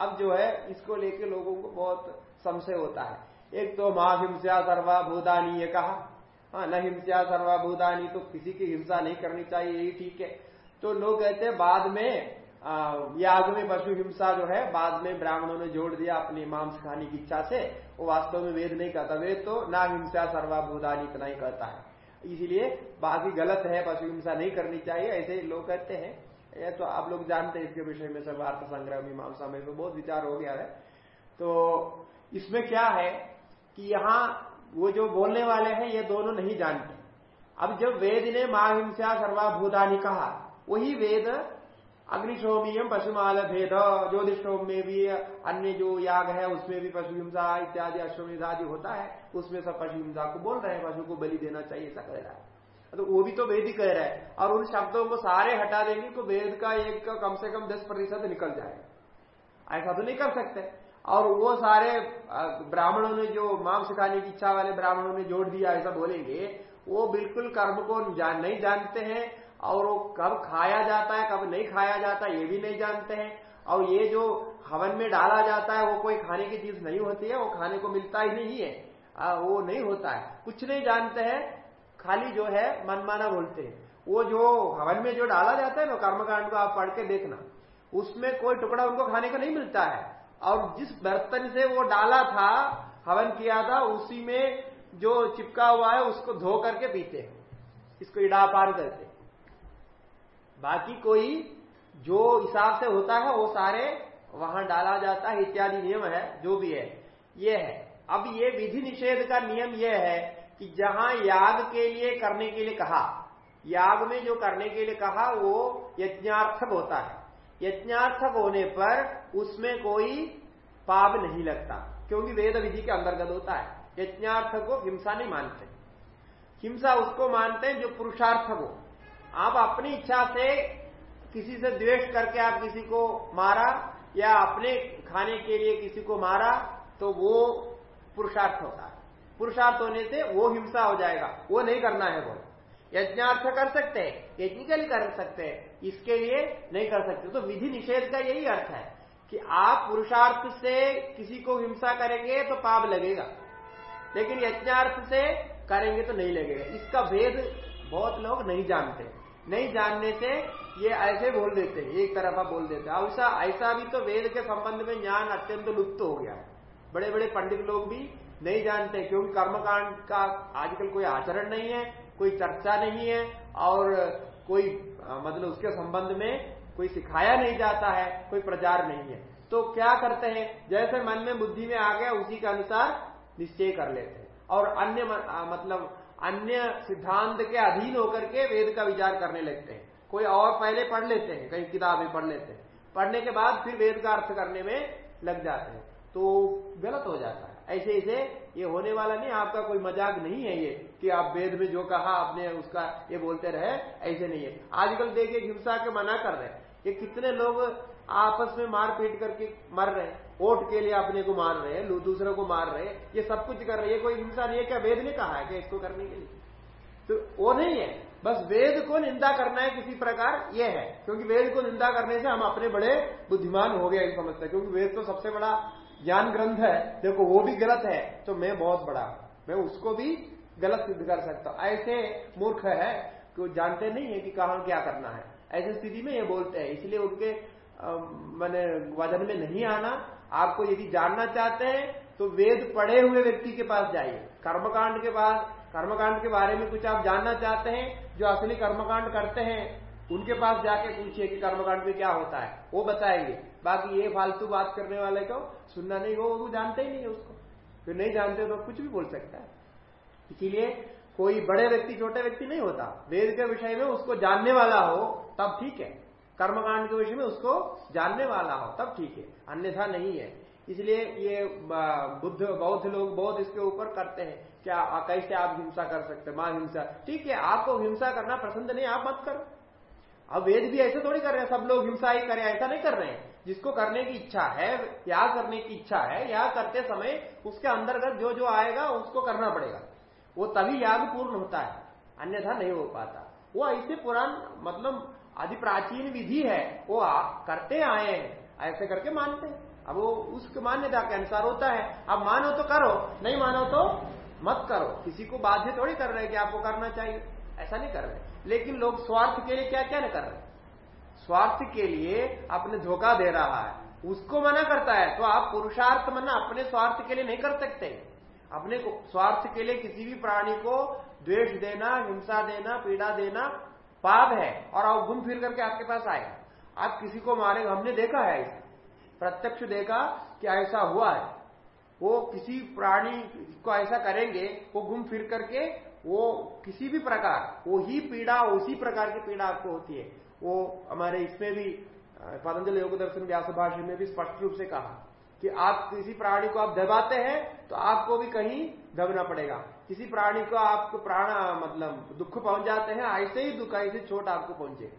अब जो है, इसको लेके लोगों को बहुत संशय होता है। एक तो माँ हिंसा सर्वाभूतानी ये कहा। हाँ न हिंसा सर्वाभूतानी तो किसी की हिंसा नहीं करनी चाहिए यही ठीक है। तो लोग कहते हैं, बाद में याग में पशु हिंसा जो है, बाद में ब्राह्मणों ने जोड़ दिया अपनी मांस खाने की इच्छा से, वो वास्तव में वेद नहीं कहता। वेद तो ना हिंसा सर्वाभूदानी इतना ही कहता है। इसीलिए बाकी गलत है, पशु हिंसा नहीं करनी चाहिए, ऐसे लोग कहते हैं। ये तो आप लोग जानते हैं इसके विषय में सब अर्थ संग्रह, मीमांसा में तो बहुत विचार हो गया है। तो इसमें क्या है कि यहाँ वो जो बोलने वाले हैं, ये दोनों नहीं जानते। अब जब वेद ने माँ हिंसा सर्वाभूदानी कहा, वही वेद अग्निशोमियम पशुमाल भेद ज्योतिषोम में भी अन्य जो याग है उसमें भी पशु हिंसा इत्यादि अश्वमेध आदि होता है उसमें सब पशु हिंसा को बोल रहे हैं पशु को बलि देना चाहिए ऐसा कह रहा है। तो वो भी तो वेद ही कह रहा है। और उन शब्दों को सारे हटा देंगे तो वेद का एक का कम से कम दस प्रतिशत निकल जाएगा। ऐसा तो नहीं कर सकते। और वो सारे ब्राह्मणों ने जो मांस सिखाने की इच्छा वाले ब्राह्मणों ने जोड़ दिया ऐसा बोलेंगे वो बिल्कुल कर्म को जान, नहीं जानते हैं और वो कब खाया जाता है कब नहीं खाया जाता ये भी नहीं जानते हैं। और ये जो हवन में डाला जाता है वो कोई खाने की चीज़ नहीं होती है वो खाने को मिलता ही नहीं है। आ, वो नहीं होता है। कुछ नहीं जानते हैं खाली जो है मनमाना बोलते हैं। वो जो हवन में जो डाला जाता है ना कर्मकांड को आप पढ़ के देखना उसमें कोई टुकड़ा उनको खाने का नहीं मिलता है। और जिस बर्तन से वो डाला था हवन किया था उसी में जो चिपका हुआ है उसको धो करके पीते हैं। इसको इडापार करते बाकी कोई जो हिसाब से होता है, वो सारे वहाँ डाला जाता है, इत्यादि नियम है, जो भी है। ये है। अब ये विधि निषेध का नियम यह है कि जहाँ याग के लिए करने के लिए कहा, याग में जो करने के लिए कहा, वो यज्ञार्थक होता है। यज्ञार्थक होने पर उसमें कोई पाप नहीं लगता, क्योंकि वेद विधि के अंतर्गत होता है। यज्ञार्थक को हिंसा नहीं मानते। हिंसा उसको मानते हैं जो पुरुषार्थक हो। आप अपनी इच्छा से किसी से द्वेष करके आप किसी को मारा, या अपने खाने के लिए किसी को मारा तो वो पुरुषार्थ होता है। पुरुषार्थ होने से वो हिंसा हो जाएगा। वो नहीं करना है वो। यज्ञार्थ कर सकते हैं टेक्निकली कर सकते हैं, इसके लिए नहीं कर सकते। तो विधि निषेध का यही अर्थ है कि आप पुरुषार्थ से किसी को हिंसा करेंगे तो पाप लगेगा। लेकिन यज्ञार्थ से करेंगे तो नहीं लगेगा। इसका भेद बहुत लोग नहीं जानते। नहीं जानने से ये ऐसे बोल देते हैं, एक तरफा बोल देते हैं। ऐसा ऐसा भी तो वेद के संबंध में ज्ञान अत्यंत लुप्त हो गया। है बड़े बड़े पंडित लोग भी नहीं जानते, क्योंकि कर्मकांड का आजकल कोई आचरण नहीं है, कोई चर्चा नहीं है, और कोई मतलब उसके संबंध में कोई सिखाया नहीं जाता है, कोई प्रचार नहीं है। तो क्या करते हैं, जैसे मन में बुद्धि में आ गया, उसी के अनुसार निश्चय कर लेते हैं। और अन्य मतलब अन्य सिद्धांत के अधीन होकर के वेद का विचार करने लगते हैं। कोई और पहले पढ़ लेते हैं कई किताबें पढ़ लेते हैं। पढ़ने के बाद फिर वेद का अर्थ करने में लग जाते हैं। तो गलत हो जाता है। ऐसे ऐसे ये होने वाला नहीं, आपका कोई मज़ाक नहीं है ये कि आप वेद में जो कहा आपने उसका ये बोलते रहे, ऐसे नहीं है। आजकल देखिए हिंसा के मना कर रहे हैं। ये कितने लोग आपस में मारपीट करके मर रहे हैं। वोट के लिए अपने को मार रहे हैं दूसरे को मार रहे हैं, ये सब कुछ कर रहे हैं। कोई हिंसा नहीं है क्या वेद ने कहा है क्या इसको करने के लिए? तो वो नहीं है। बस वेद को निंदा करना है किसी प्रकार, ये है। क्योंकि वेद को निंदा करने से हम अपने बड़े बुद्धिमान हो गए समझते हैं। क्योंकि वेद तो सबसे बड़ा ज्ञान ग्रंथ है। देखो, वो भी गलत है तो मैं बहुत बड़ा मैं उसको भी गलत सिद्ध कर सकता हूँ। ऐसे मूर्ख है कि जानते नहीं है कि कहा क्या करना है। ऐसी स्थिति में ये बोलते हैं। इसलिए उनके मैंने वज़न में नहीं आना। आपको यदि जानना चाहते हैं तो वेद पढ़े हुए व्यक्ति के पास जाइए। कर्मकांड के पास कर्मकांड के बारे में कुछ आप जानना चाहते हैं, जो असली कर्मकांड करते हैं, उनके पास जाके पूछिए कि कर्मकांड में क्या होता है। वो बताएँगे। बाकी ये फालतू बात करने वाले को सुनना नहीं हो वो जानते ही नहीं है उसको। फिर नहीं जानते तो कुछ भी बोल सकता है। इसीलिए कोई बड़े व्यक्ति, छोटे व्यक्ति नहीं होता। वेद के विषय में उसको जानने वाला हो, तब ठीक है। कर्मकांड के विषय में उसको जानने वाला हो, तब ठीक है, अन्यथा नहीं है। इसलिए ये बुद्ध, बौद्ध लोग बहुत इसके ऊपर करते हैं, क्या कैसे आप हिंसा कर सकते माँ हिंसा। ठीक है, आपको हिंसा करना पसंद नहीं, आप मत करो। अब वेद भी ऐसे थोड़ी कर रहे हैं, सब लोग हिंसा ही करें, ऐसा नहीं कर रहे हैं। जिसको करने की इच्छा है, या करने की इच्छा है, या करते समय उसके अंतर्गत जो जो आएगा, उसको करना पड़ेगा। वो तभी याग पूर्ण होता है, अन्यथा नहीं हो पाता। वो ऐसे पुरान मतलब आदि प्राचीन विधि है, वो आप करते आए ऐसे करके मानते हैं। अब वो उस मान्यता के अनुसार होता है। अब मानो तो करो, नहीं मानो तो मत करो। किसी को बाध्य थोड़ी कर रहे कि आपको करना चाहिए। ऐसा नहीं कर रहे। लेकिन लोग स्वार्थ के लिए क्या क्या नहीं कर रहे स्वार्थ के लिए अपने धोखा दे रहा है। उसको मना करता है तो आप पुरुषार्थ मना अपने स्वार्थ के लिए नहीं कर सकते। अपने स्वार्थ के लिए किसी भी प्राणी को द्वेष देना, हिंसा देना, पीड़ा देना पाप है और आप घूम फिर करके आपके पास आए। आप किसी को मारे हमने देखा है प्रत्यक्ष देखा कि ऐसा हुआ है। वो किसी प्राणी को ऐसा करेंगे, वो घूम फिर करके, वो किसी भी प्रकार, वो ही पीड़ा, उसी प्रकार की पीड़ा आपको होती है। वो हमारे इसमें भी पतंजल योग दर्शन व्यास में भी स्पष्ट रूप से कहा। कि आप किसी प्राणी को आप दबाते हैं तो आपको भी कहीं दबना पड़ेगा। किसी प्राणी को आपको प्राण मतलब दुख पहुँच जाते हैं, ऐसे ही दुख, ऐसे चोट आपको पहुँचे।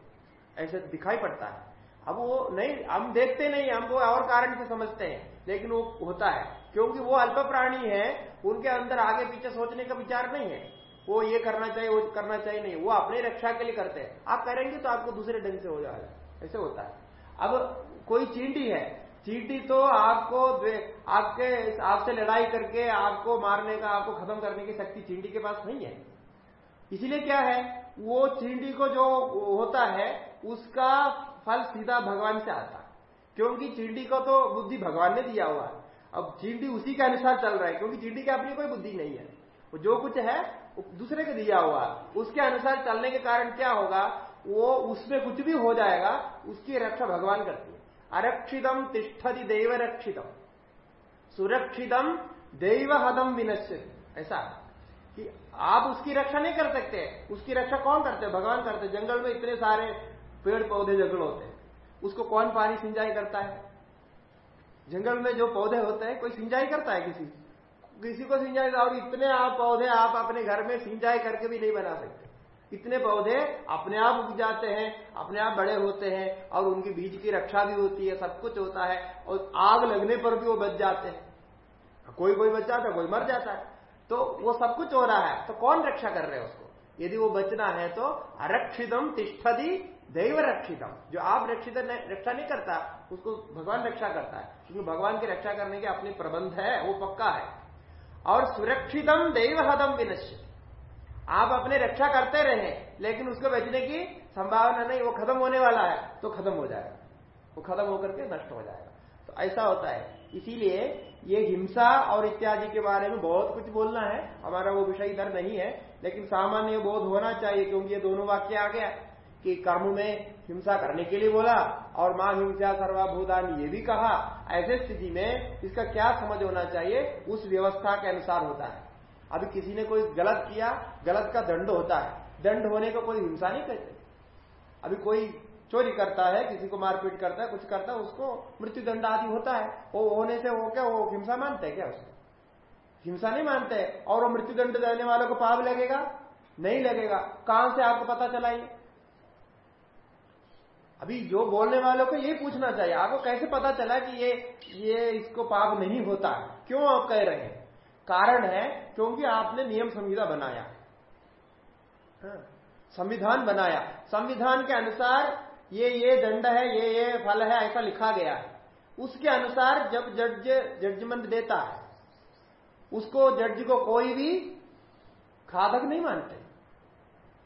ऐसे दिखाई पड़ता है। अब वो नहीं, हम देखते नहीं, हम वो और कारण से समझते हैं, लेकिन वो होता है। क्योंकि वो अल्प प्राणी है, उनके अंदर आगे पीछे सोचने का विचार नहीं है। वो ये करना चाहिए, वो करना चाहिए नहीं। वो अपनी रक्षा के लिए करते हैं। आप करेंगे तो आपको दूसरे ढंग से हो जाएगा। ऐसे होता है। अब कोई चींटी है चींटी तो आपको आपके, आपसे लड़ाई करके आपको मारने का, आपको खत्म करने की शक्ति चींटी के पास नहीं है। इसलिए क्या है, वो चींटी को जो होता है, उसका फल सीधा भगवान से आता क्योंकि चींटी को तो बुद्धि भगवान ने दिया हुआ है। अब चींटी उसी के अनुसार चल रहा है, क्योंकि चींटी की अपनी कोई बुद्धि नहीं है। वो जो कुछ है दूसरे के दिया हुआ उसके अनुसार चलने के कारण क्या होगा, वो उसमें कुछ भी हो जाएगा, उसकी रक्षा भगवान करती है। अरक्षितम तिष्ठति देव रक्षितम सुरक्षितम देव हदम विनश्य ऐसा? कि आप उसकी रक्षा नहीं कर सकते। उसकी रक्षा कौन करते? है भगवान करते। है जंगल में इतने सारे पेड़ पौधे जंगल होते हैं। उसको कौन पानी सिंचाई करता है? जंगल में जो पौधे होते हैं, कोई सिंचाई करता है किसी? किसी को सिंचाई और इतने आप पौधे आप अपने घर में सिंचाई करके भी नहीं बना सकते। इतने पौधे अपने आप उग जाते हैं, अपने आप बड़े होते हैं और उनकी बीज की रक्षा भी होती है, सब कुछ होता है और आग लगने पर भी वो बच जाते हैं। कोई कोई बच जाता है, कोई मर जाता है। तो वो सब कुछ हो रहा है। तो कौन रक्षा कर रहे हैं उसको? यदि वो बचना है तो अरक्षितम तिष्ठदी दैव रक्षितम जो आप रक्षित रक्षा नहीं करता, उसको भगवान रक्षा करता है। क्योंकि भगवान की रक्षा करने के अपने प्रबंध है, वो पक्का है। और सुरक्षितम दैव हदम विनश्य आप अपने रक्षा करते रहे, लेकिन उसको बचने की संभावना नहीं, वो खत्म होने वाला है तो खत्म हो जाएगा। वो खत्म होकर के नष्ट हो जाएगा। तो ऐसा होता है। इसीलिए ये हिंसा और इत्यादि के बारे में बहुत कुछ बोलना है। हमारा वो विषय इधर नहीं है, लेकिन सामान्य बोध होना चाहिए, क्योंकि ये दोनों वाक्य आ गया। कि कर्म में हिंसा करने के लिए बोला, और माँ हिंसा सर्वाभूदान ये भी कहा, ऐसे स्थिति में इसका क्या समझ होना चाहिए, उस व्यवस्था के अनुसार होता है। अभी किसी ने कोई गलत किया, गलत का दंड होता है। दंड होने को कोई हिंसा नहीं कहते। अभी कोई चोरी करता है, किसी को मारपीट करता है, कुछ करता है, उसको मृत्यु दंड आदि होता है। वो होने से वो क्या, वो हिंसा मानते हैं क्या उसको? हिंसा नहीं मानते और वो मृत्यु दंड देने वालों को पाप लगेगा? नहीं लगेगा। कहाँ से आपको पता चला ये? अभी जो बोलने वालों को ये पूछना चाहिए। आपको कैसे पता चला कि ये ये इसको पाप नहीं होता? क्यों आप कह रहे हैं? कारण है क्योंकि आपने नियम संहिता बनाया। हाँ, संविधान बनाया। संविधान के अनुसार ये ये दंड है ये ये फल है ऐसा लिखा गया है। उसके अनुसार जब जज जजमेंट देता है उसको जज को कोई भी खादक नहीं मानते।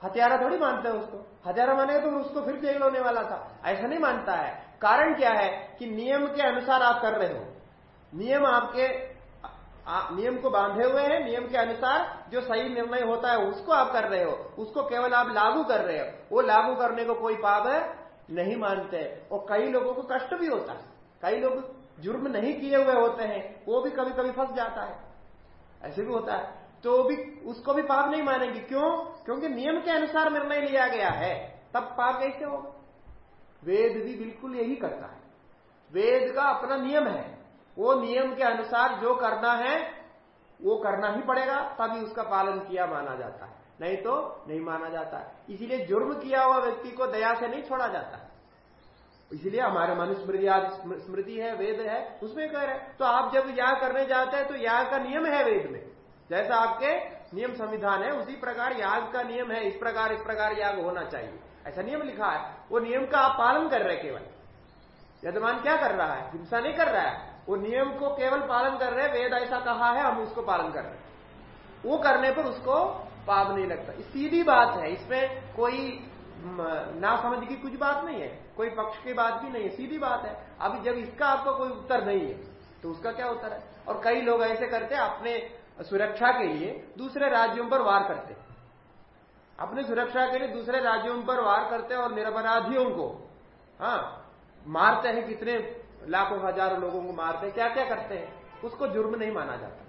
हत्यारा थोड़ी मानते हैं उसको। हत्यारा माने तो उसको फिर जेल होने वाला था। ऐसा नहीं मानता है। कारण क्या है कि नियम के अनुसार आप कर रहे हो। नियम आपके नियम को बांधे हुए हैं, नियम के अनुसार जो सही निर्णय होता है उसको आप कर रहे हो, उसको केवल आप लागू कर रहे हो। वो लागू करने को कोई पाप नहीं मानते। और कई लोगों को कष्ट भी होता है। कई लोग जुर्म नहीं किए हुए होते हैं, वो भी कभी कभी फंस जाता है। ऐसे भी होता है। तो भी उसको भी पाप नहीं मानेंगे। क्यों? क्योंकि नियम के अनुसार निर्णय लिया गया है। तब पाप कैसे होगा? वेद भी बिल्कुल यही करता है। वेद का अपना नियम है। वो नियम के अनुसार जो करना है, वो करना ही पड़ेगा, तभी उसका पालन किया माना जाता है। नहीं तो नहीं माना जाता इसीलिए जुर्म किया हुआ व्यक्ति को दया से नहीं छोड़ा जाता इसलिए हमारे मनुस्मृति स्मृति है, वेद है, उसमें कह रहे तो आप जब याग करने जाते हैं तो याग का नियम है वेद में। जैसा आपके नियम संविधान है, उसी प्रकार याग का नियम है, इस प्रकार इस प्रकार याग होना चाहिए। ऐसा नियम लिखा है, वो नियम का आप पालन कर रहे केवल। यजमान क्या कर रहा है? हिंसा नहीं कर रहा है। वो नियम को केवल पालन कर रहे वेद ऐसा कहा है, हम उसको पालन कर रहे वो करने पर उसको पाप नहीं लगता। सीधी बात है, इसमें कोई ना समझ की कुछ बात नहीं है, कोई पक्ष की बात भी नहीं है, सीधी बात है। अभी जब इसका आपको कोई उत्तर नहीं है तो उसका क्या उत्तर है? और कई लोग ऐसे करते हैं, अपने सुरक्षा के लिए दूसरे राज्यों पर वार करते अपने सुरक्षा के लिए दूसरे राज्यों पर वार करते और निरपराधियों को हाँ मारते हैं कितने लाखों हज़ारों लोगों को मारते क्या क्या करते हैं? उसको जुर्म नहीं माना जाता।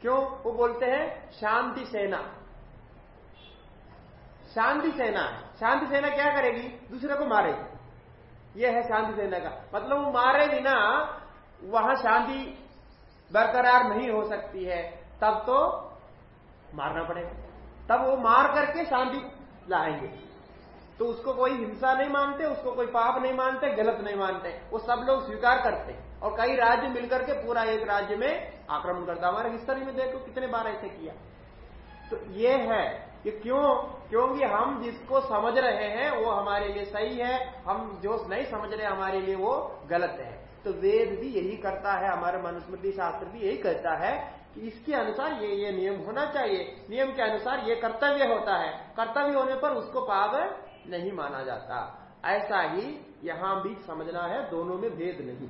क्यों? वो बोलते हैं, शांति सेना। शांति सेना शांति सेना क्या करेगी? दूसरे को मारेगी। यह है शांति सेना का। मतलब वो मारे बिना वहाँ शांति बरकरार नहीं हो सकती है। तब तो मारना पड़ेगा। तब वो मार करके शांति लाएँगे। तो उसको कोई हिंसा नहीं मानते, उसको कोई पाप नहीं मानते, गलत नहीं मानते। वो सब लोग स्वीकार करते और कई राज्य मिलकर के पूरा एक राज्य में आक्रमण करता हमारे हिस्टरी में देखो कितने बार ऐसे किया। तो ये है कि क्यों, क्योंकि हम जिसको समझ रहे हैं, वो हमारे लिए सही है। हम जो नहीं समझ रहे हमारे लिए वो गलत है। तो वेद भी यही करता है, हमारे मनुस्मृति शास्त्र भी यही कहता है कि इसके अनुसार ये ये नियम होना चाहिए। नियम के अनुसार ये कर्तव्य होता है। कर्तव्य होने पर उसको पाप नहीं माना जाता। ऐसा ही यहाँ भी समझना है, दोनों में भेद नहीं।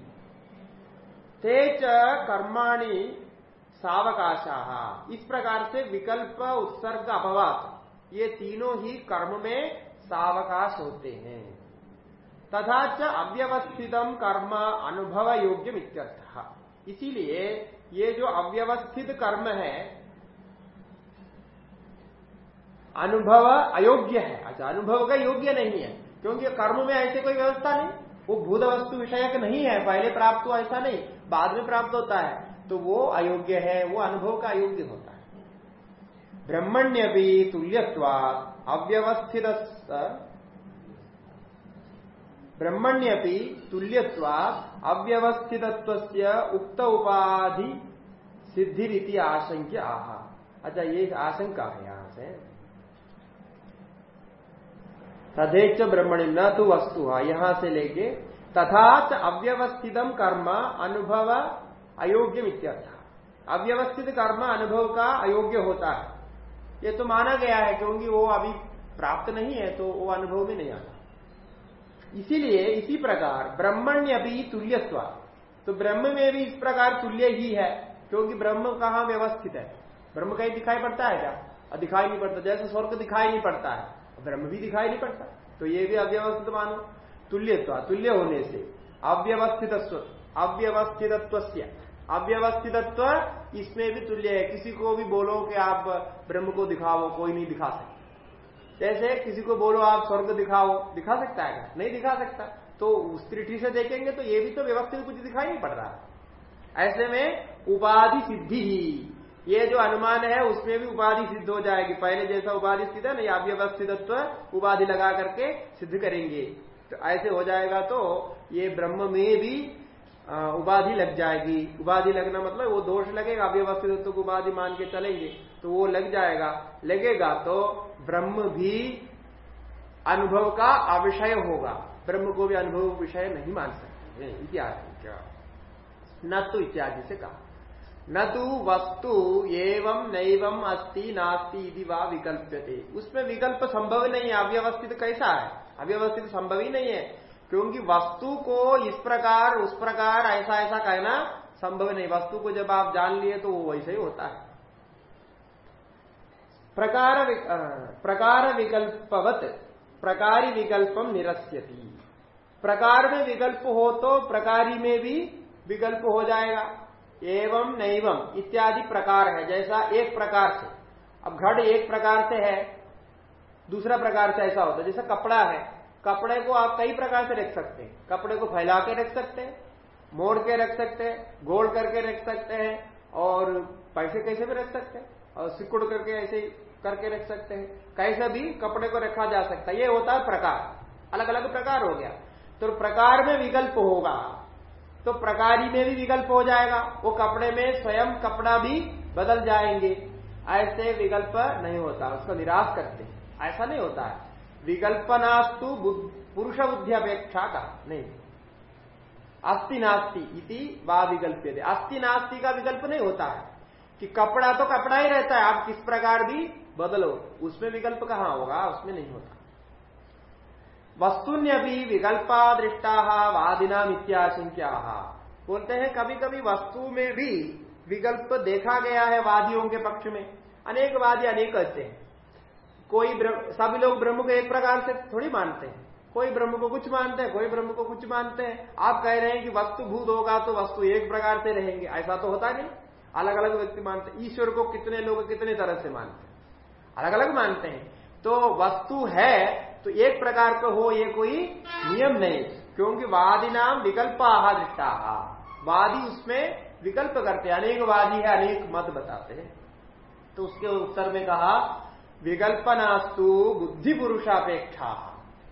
तेज कर्माणी सावकाशा। इस प्रकार से विकल्प, उत्सर्ग अपवाद ये तीनों ही कर्म में सावकाश होते हैं। तथा च अव्यवस्थितम कर्म अनुभव योग्य इसीलिए ये जो अव्यवस्थित कर्म है अनुभव अयोग्य है। अच्छा अनुभव का योग्य नहीं है, क्योंकि कर्म में ऐसे कोई व्यवस्था नहीं। वो भूत वस्तु विषयक नहीं है, पहले प्राप्त हो ऐसा नहीं, बाद में प्राप्त होता है। तो वो अयोग्य है, वो अनुभव का अयोग्य होता है। ब्रह्मण्य भी तुल्यत्वा अव्यवस्थित ब्रह्मण्य भी तुल्यत्वा अव्यवस्थित उक्त उपाधि सिद्धि रीति आशंक्य आह। अच्छा ये आशंका है यहाँ से। तथेच ब्रह्मणि न तो वस्तु यहाँ से लेके तथा अव्यवस्थितम कर्म अनुभव अयोग्य इत्यर्थ। अव्यवस्थित कर्म अनुभव का अयोग्य होता है। ये तो माना गया है क्योंकि वो अभी प्राप्त नहीं है तो वो अनुभव में नहीं आता। इसीलिए इसी प्रकार ब्रह्मण्य भी तुल्यत्व तो ब्रह्म में भी इस प्रकार तुल्य ही है, क्योंकि ब्रह्म कहाँ व्यवस्थित है? ब्रह्म कहीं दिखाई पड़ता है क्या? दिखाई नहीं पड़ता। जैसे स्वर्ग दिखाई नहीं पड़ता है। ब्रह्म भी दिखाई नहीं पड़ता। तो ये भी अव्यवस्थित मानो। तुल्य तुल्य होने से अव्यवस्थित अव्यवस्थितत्व अव्यवस्थितत्व इसमें भी तुल्य है। किसी को भी बोलो कि आप ब्रह्म को दिखाओ, कोई नहीं दिखा सकता। जैसे किसी को बोलो आप स्वर्ग दिखाओ, दिखा सकता है नहीं दिखा सकता। तो उस दृष्टि से देखेंगे तो ये भी तो व्यवस्थित कुछ दिखाई नहीं पड़ रहा। ऐसे में उपाधि सिद्धि ही ये जो अनुमान है, उसमें भी उपाधि सिद्ध हो जाएगी। पहले जैसा उपाधि स्थित है, ना अव्यवस्थितत्व उपाधि लगा करके सिद्ध करेंगे। तो ऐसे हो जाएगा तो ये ब्रह्म में भी उपाधि लग जाएगी। उपाधि लगना मतलब वो दोष लगेगा अव्यवस्थित को उपाधि मान के चलेंगे तो वो लग जाएगा। लगेगा तो ब्रह्म भी अनुभव का अविषय होगा। ब्रह्म को भी अनुभव विषय नहीं मान सकते। इत्यादि न तो इत्यादि से कहा। न तो वस्तु एवं नैवम अस्ति, नास्ति यदि वा विकल्प्यते। उसमें विकल्प संभव नहीं है, अव्यवस्थित कैसा है? अव्यवस्थित संभव ही नहीं है। क्योंकि वस्तु को इस प्रकार, उस प्रकार, ऐसा ऐसा कहना संभव नहीं। वस्तु को जब आप जान लिए तो वो वैसे ही होता है। प्रकार प्रकार विकल्पवत, प्रकारी विकल्पम निरस्यति। प्रकार में विकल्प हो तो प्रकारी में भी विकल्प हो जाएगा। एवं नैवम इत्यादि प्रकार है, जैसा एक प्रकार से। अब घड़ एक प्रकार से है, दूसरा प्रकार से ऐसा होता है। जैसा कपड़ा है, कपड़े को आप कई प्रकार से रख सकते हैं। कपड़े को फैला के रख सकते हैं, मोड़ के रख सकते हैं, गोल करके रख सकते हैं, और पैसे कैसे भी रख सकते हैं, और सिकुड़ करके ऐसे करके रख सकते हैं। कैसे भी कपड़े को रखा जा सकता है। ये होता है प्रकार। अलग अलग प्रकार हो गया। तो प्रकार में विकल्प होगा। तो प्रकारी में भी विकल्प हो जाएगा। वो कपड़े में स्वयं कपड़ा भी बदल जाएँगे। ऐसे विकल्प नहीं होता, उसको निराश करते ऐसा नहीं होता है। विकल्पनास्तु पुरुष बुद्धि अपेक्षा का, नहीं। अस्थि नास्ति इति वा विकल्प अस्थि नास्ति का विकल्प नहीं होता है। कि कपड़ा तो कपड़ा ही रहता है। आप किस प्रकार भी बदलो। उसमें विकल्प कहाँ होगा? उसमें नहीं होता। वस्तुन्य भी विकल्पा दृष्टा वादिना मित्याशंक्या बोलते हैं कभी कभी वस्तु में भी विकल्प देखा गया है वादियों के पक्ष में। अनेक वादी अनेक कहते हैं। कोई सभी लोग ब्रह्म को एक प्रकार से थोड़ी मानते हैं। कोई ब्रह्म को कुछ मानते हैं, कोई ब्रह्म को कुछ मानते हैं। आप कह रहे हैं कि वस्तु भूत होगा तो वस्तु एक प्रकार से रहेंगे। ऐसा तो होता नहीं। अलग अलग व्यक्ति मानते हैं। ईश्वर को कितने लोग कितने तरह से मानते हैं। अलग अलग मानते हैं। तो वस्तु है तो एक प्रकार का हो, ये कोई नियम नहीं। क्योंकि वादी नाम विकल्प आहा दृष्टा। वादी उसमें विकल्प करते अनेक वादी है, अनेक मत बताते हैं। तो उसके उत्तर में कहा विकल्पनास्तु बुद्धि पुरुषापेक्षा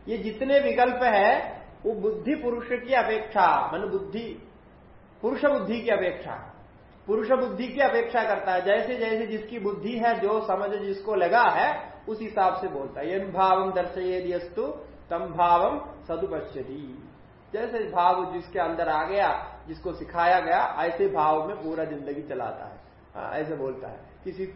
ये जितने विकल्प है, वो बुद्धि पुरुष की अपेक्षा, मन बुद्धि, पुरुष बुद्धि की अपेक्षा। पुरुष बुद्धि की अपेक्षा करता है। जैसे जैसे जिसकी बुद्धि है, जो समझ जिसको लगा है उस हिसाब से बोलता है। यन भावम दर्शयेदियस्तु तम भावम सदुपश्यति। जैसे भाव जिसके अंदर आ गया जिसको सिखाया गया ऐसे भाव में पूरा ज़िंदगी चलाता है। हाँ, ऐसे बोलता है। किसी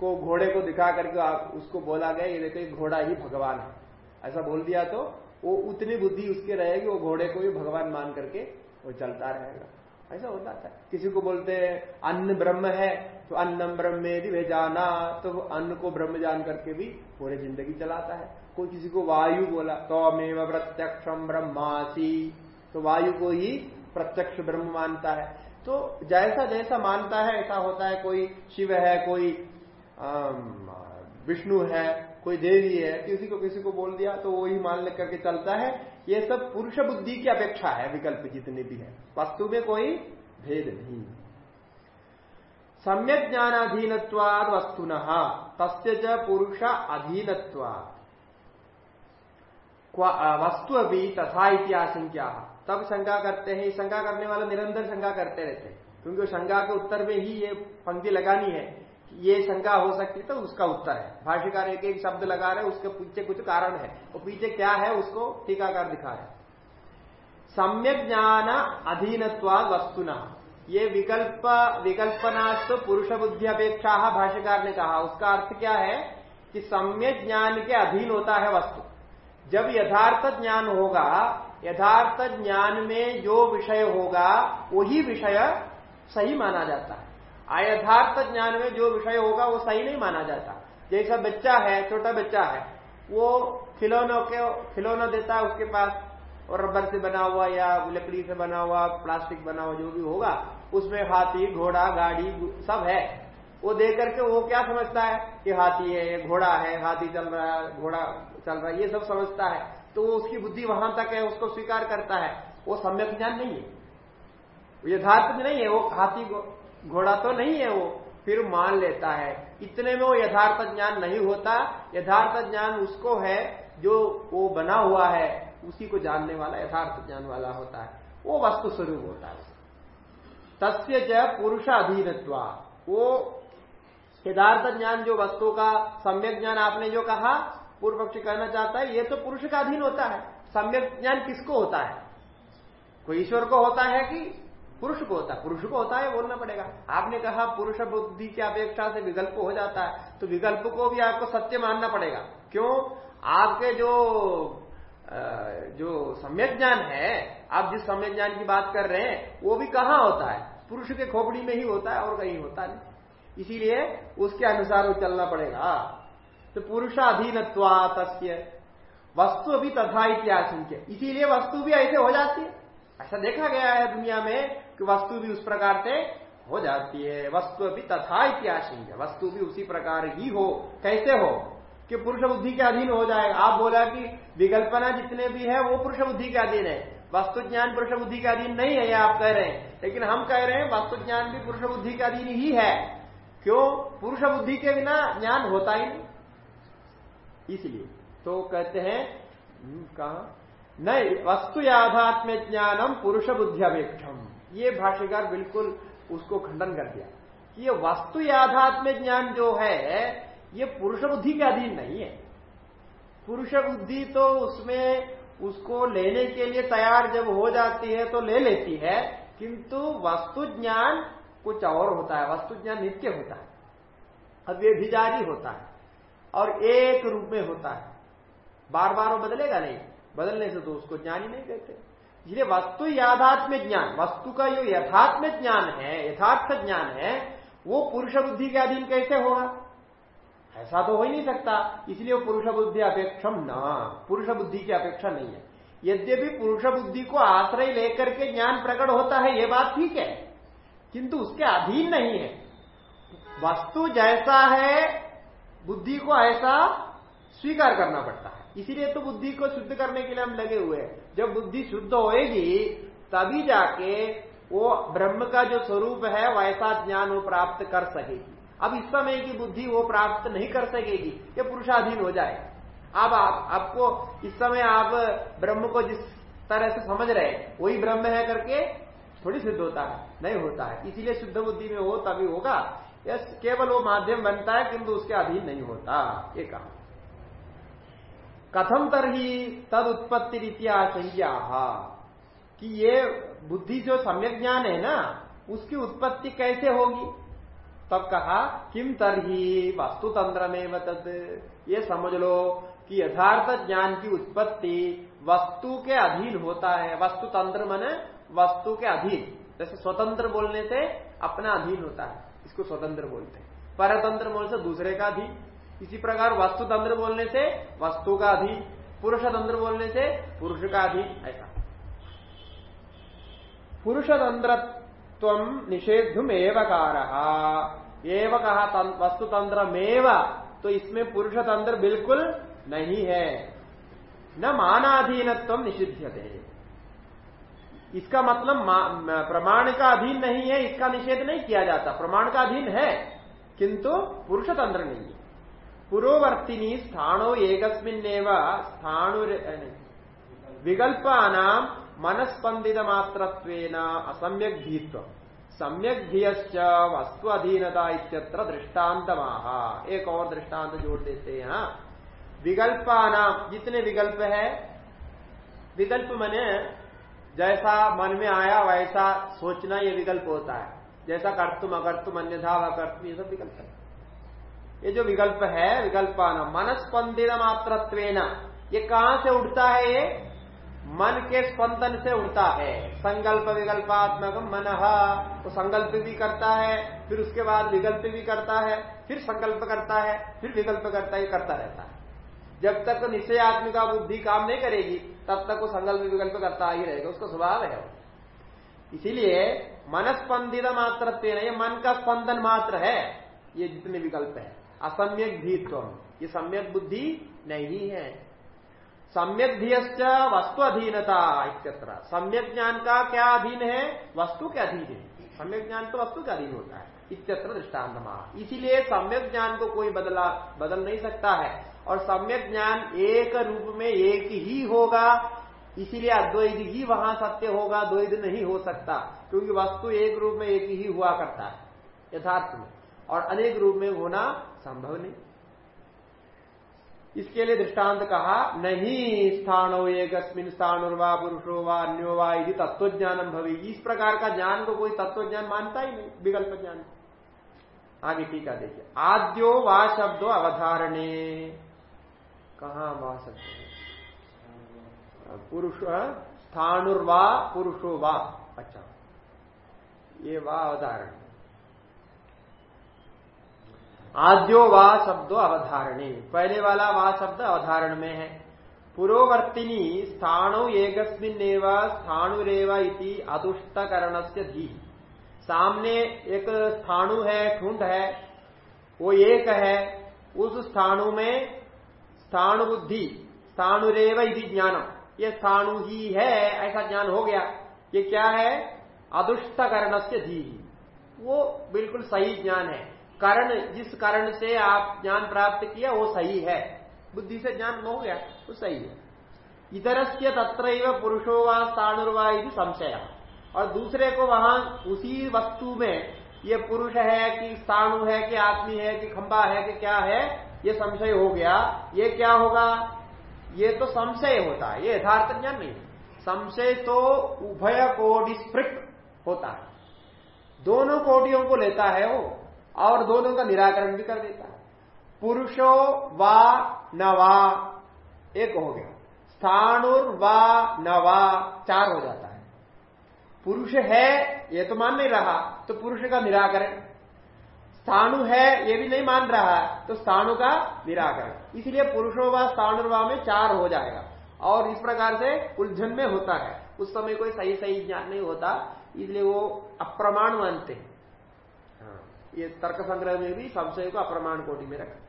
को घोड़े को दिखा करके आप उसको बोला गया ये देखो घोड़ा ही भगवान है। ऐसा बोल दिया तो वो उतनी बुद्धि उसके रहेगी वो घोड़े को भी भगवान मान करके वो चलता रहेगा। ऐसा होता था। किसी को बोलते हैं अन्न ब्रह्म है तो अन्नम ब्रह्म में वे जाना तो वो अन्न को ब्रह्म जान करके भी पूरे ज़िंदगी चलाता है। कोई किसी को वायु बोला तो अमेव प्रत्यक्षम ब्रह्मासी। तो वायु को ही प्रत्यक्ष ब्रह्म मानता है। तो जैसा जैसा मानता है, ऐसा होता है। कोई शिव है, कोई विष्णु है, कोई देवी है, किसी को किसी को बोल दिया तो वो ही मान ले करके चलता है। ये सब पुरुष बुद्धि की अपेक्षा है, विकल्प जितने भी है। वस्तु में कोई भेद नहीं। सम्यक ज्ञानाधीनत्वाद वस्तु तस्य पुरुष अधीनत्वाद वस्तु अभी तथा इतिहासिंक्या तब शंका करते हैं शंका करने वाले निरंतर शंका करते रहते हैं। क्योंकि शंका के उत्तर में ही ये पंक्ति लगानी है ये शंका हो सकती तो उसका उत्तर है। भाष्यकार एक एक शब्द लगा रहे उसके पीछे कुछ कारण है। और पीछे क्या है, उसको टीकाकार दिखा रहे सम्यक ज्ञान अधीनत्वाद वस्तुना। ये विकल्प, विकल्पनास्त पुरुष बुद्धि अपेक्षा भाष्यकार ने कहा। उसका अर्थ क्या है कि सम्यक ज्ञान के अधीन होता है वस्तु। जब यथार्थ ज्ञान होगा, यथार्थ ज्ञान में जो विषय होगा, वही विषय सही माना जाता है। अयथार्थ ज्ञान में जो विषय होगा, वो सही नहीं माना जाता। जैसा बच्चा है, छोटा बच्चा है, वो खिलौनों के, खिलौना देता है उसके पास, और रबर से बना हुआ या लकड़ी से बना हुआ, प्लास्टिक बना हुआ, जो भी होगा उसमें हाथी, घोड़ा, गाड़ी सब है। वो देख करके वो क्या समझता है? कि हाथी है घोड़ा है, हाथी चल रहा है, घोड़ा चल रहा है, ये सब समझता है। तो वो उसकी बुद्धि वहाँ तक है, उसको स्वीकार करता है। वो सम्यक ज्ञान नहीं है। यथार्थ नहीं है, वो हाथी घोड़ा तो नहीं है वो, फिर मान लेता है। इतने में वो यथार्थ ज्ञान नहीं होता। यथार्थ ज्ञान उसको है, जो वो बना हुआ है, उसी को जानने वाला, यथार्थ ज्ञान वाला होता है। वो वस्तु स्वरूप होता है। तस्य च पुरुष अधीनत्वा वो यथार्थ ज्ञान जो वस्तु का, सम्यक ज्ञान आपने जो कहा पूर्व पक्षी कहना चाहता है, ये तो पुरुष का अधीन होता है। सम्यक ज्ञान किसको होता है? कोई ईश्वर को होता है कि पुरुष को होता है? पुरुष को होता है बोलना पड़ेगा। आपने कहा पुरुष बुद्धि की अपेक्षा से विकल्प हो जाता है तो विकल्प को भी आपको सत्य मानना पड़ेगा। क्यों? आपके जो जो सम्यक ज्ञान है, आप जिस सम्यक ज्ञान की बात कर रहे हैं, वो भी कहाँ होता है? पुरुष के खोपड़ी में ही होता है और कहीं होता नहीं। इसीलिए उसके अनुसार वो चलना पड़ेगा। तो पुरुषाधीन तस्य। वस्तु भी तथा इत्याशंक्य। इसीलिए वस्तु भी ऐसे हो जाती है। ऐसा देखा गया है दुनिया में कि वस्तु भी उस प्रकार से हो जाती है। वस्तु भी तथा इत्याशंक्य। वस्तु भी उसी प्रकार ही हो। कैसे हो? कि पुरुष बुद्धि के अधीन हो जाए। आप बोला कि विकल्पना जितने भी है वो पुरुष बुद्धि के अधीन है। वस्तु ज्ञान पुरुष बुद्धि के अधीन नहीं है आप कह रहे हैं। लेकिन हम कह रहे हैं वस्तु ज्ञान भी पुरुष बुद्धि के अधीन ही है। क्यों? पुरुष बुद्धि के बिना ज्ञान होता ही नहीं। इसलिए तो कहते हैं हम्म, कहा? नहीं वस्तु याधात्म ज्ञानम पुरुष बुद्धि अपेक्षम। ये भाष्यकार बिल्कुल उसको खंडन कर दिया। कि ये वस्तु याधात्म ज्ञान जो है ये पुरुष बुद्धि के अधीन नहीं है। पुरुष बुद्धि तो उसमें उसको लेने के लिए तैयार जब हो जाती है तो ले लेती है, किंतु वस्तु ज्ञान कुछ और होता है, वस्तु ज्ञान नित्य होता है अव्यभिजारी होता है और एक रूप में होता है। बार बार वो बदलेगा नहीं, बदलने से तो उसको ज्ञान ही नहीं कहते। इसलिए वस्तु याथात्म ज्ञान, वस्तु का जो यथात्म ज्ञान है, यथार्थ ज्ञान है, वो पुरुष बुद्धि के अधीन कैसे होगा? ऐसा तो हो ही नहीं सकता। इसलिए वो पुरुष बुद्धि अपेक्षम न। पुरुष बुद्धि की अपेक्षा नहीं है। यद्यपि पुरुष बुद्धि को आश्रय लेकर के ज्ञान प्रकट होता है, ये बात ठीक है। किंतु उसके अधीन नहीं है। वस्तु जैसा है, बुद्धि को ऐसा स्वीकार करना पड़ता है। इसीलिए तो बुद्धि को शुद्ध करने के लिए हम लगे हुए हैं। जब बुद्धि शुद्ध होएगी, तभी जाके वो ब्रह्म का जो स्वरूप है, वैसा ज्ञान वो प्राप्त कर सकेगी। अब इस समय की बुद्धि वो प्राप्त नहीं कर सकेगी ये पुरुषाधीन हो जाए। अब आप, आपको इस समय आप ब्रह्म को जिस तरह से समझ रहे वही ब्रह्म है करके थोड़ी सिद्ध होता है नहीं होता है। इसीलिए शुद्ध बुद्धि में हो तभी होगा। यस केवल वो माध्यम बनता है किंतु उसके अधीन नहीं होता ये कहा। कथम तरही तद उत्पत्ति रीत्या संज्ञा कि ये बुद्धि जो सम्यक ज्ञान है ना उसकी उत्पत्ति कैसे होगी? तब कहा किम तरही? वस्तुतंत्र में ये समझ लो कि यथार्थ ज्ञान की उत्पत्ति वस्तु के अधीन होता है। वस्तु तंत्र मन वस्तु के अधीन। जैसे स्वतंत्र बोलने से अपना अधीन होता है, इसको स्वतंत्र बोलते हैं। परतंत्र बोलने से दूसरे का अधीन। इसी प्रकार वस्तु तंत्र बोलने से वस्तु का अधीन। पुरुष तंत्र बोलने से पुरुष का अधीन। ऐसा। पुरुष तंत्र निषेधुम एवकार एव कहा वस्तु तंत्र मेव तो इसमें पुरुष तंत्र बिल्कुल नहीं है। न मानाधीनत्व निषिध्य इसका मतलब प्रमाण का अधीन नहीं है, इसका निषेध नहीं किया जाता। प्रमाण का अधीन है, किंतु पुरुष तंत्र नहीं है। पुरोवर्तिनी स्थानो एकस्मिन्नेव स्थाणु मनस्पंदित मात्र असम्यक भीत्व सम्यक धियश्च वस्तु अधीनता दृष्टांत महा एक और दृष्टांत जोड़ देते हैं विकल्पाना, जितने विकल्प है, विकल्प मैंने जैसा मन में आया, वैसा सोचना ये विकल्प होता है। जैसा कर्तुम, अकर्तुम, अन्यथा अकर्तुम ये सब विकल्प है। ये जो विकल्प है, विकल्पाना मनस्पंदित मात्र ये कहाँ से उठता है ये? मन के स्पंदन से उड़ता है। संकल्प विकल्पात्मक मन। तो संकल्प भी करता है, फिर उसके बाद विकल्प भी करता है, फिर संकल्प करता है, फिर विकल्प करता है करता रहता है। जब तक निश्चय आदमी का बुद्धि काम नहीं करेगी, तब तक वो संकल्प विकल्प करता ही रहेगा, उसका स्वभाव है इसीलिए मनस्पंदित मात्र ये मन का स्पंदन मात्र है, ये जितने विकल्प है। असम्यक भीत्व ये सम्यक बुद्धि नहीं है। सम्यक धियश्च वस्तु अधीनता इत्यत्र। सम्यक ज्ञान का क्या अधीन है? वस्तु के अधीन है। सम्यक ज्ञान तो वस्तु के अधीन होता है, इत्यत्र दृष्टांत इसीलिए सम्यक ज्ञान को कोई बदला, बदल नहीं सकता है। और सम्यक ज्ञान एक रूप में एक ही होगा, इसीलिए अद्वैत ही वहाँ सत्य होगा, द्वैत नहीं हो सकता, क्योंकि वस्तु एक रूप में एक ही हुआ करता है, यथार्थ में। और अनेक रूप में होना संभव नहीं। इसके लिए दृष्टांत कहा, नहीं स्थानो एक स्थानुर्वा पुरुषो वा अन्यो वा यदि तत्वज्ञानम भवी इस प्रकार का ज्ञान को कोई तत्वज्ञान मानता ही नहीं, विकल्प ज्ञान। आगे टीका देखिए। आद्यो वा शब्दो अवधारणे। कहा वा शब्द? पुरुष स्थानुर्वा, पुरुषो वा। अच्छा। ये वा अवधारण। आद्यो वा शब्दो अवधारणे। पहले वाला वा शब्द अवधारण में है। पुरोवर्तिनी स्थाणु एकस्मिन स्थाणुरेव इति अदुष्टकरण से धी। सामने एक स्थाणु है, ठुंड है, वो एक है, उस स्थाणु में स्थाणु बुद्धि स्थाणुरेव इति ज्ञानम। ये स्थाणु ही है, ऐसा ज्ञान हो गया। ये क्या है? अदुष्टकरण से धी। वो बिल्कुल सही ज्ञान है। कारण, जिस कारण से आप ज्ञान प्राप्त किया, वो सही है। बुद्धि से ज्ञान हो गया, वो सही है। इतर से तत्र पुरुषो व स्थानुर्वा संशय। और दूसरे को वहाँ, उसी वस्तु में, ये पुरुष है कि स्थाणु है, कि आदमी है, कि खंबा है, कि क्या है, ये संशय हो गया। ये क्या होगा? ये तो संशय होता है, ये यथार्थ ज्ञान नहीं संशय तो उभय कोटि होता है। दोनों कोटियों को लेता है वो। और दोनों का निराकरण भी कर देता है। पुरुषो वा नवा एक हो गया। स्थानुर वा नवा चार हो जाता है। पुरुष है, ये तो मान नहीं रहा तो पुरुष का निराकरण। स्थाणु है, ये भी नहीं मान रहा तो स्थाणु का निराकरण। इसलिए पुरुषो व स्थाणुर्वा में चार हो जाएगा। और इस प्रकार से उलझन में होता है। उस समय कोई सही सही ज्ञान नहीं होता, इसलिए वो अप्रमाण मानते हैं। ये तर्क संग्रह में भी संशय को अप्रमाण कोटि में रखा।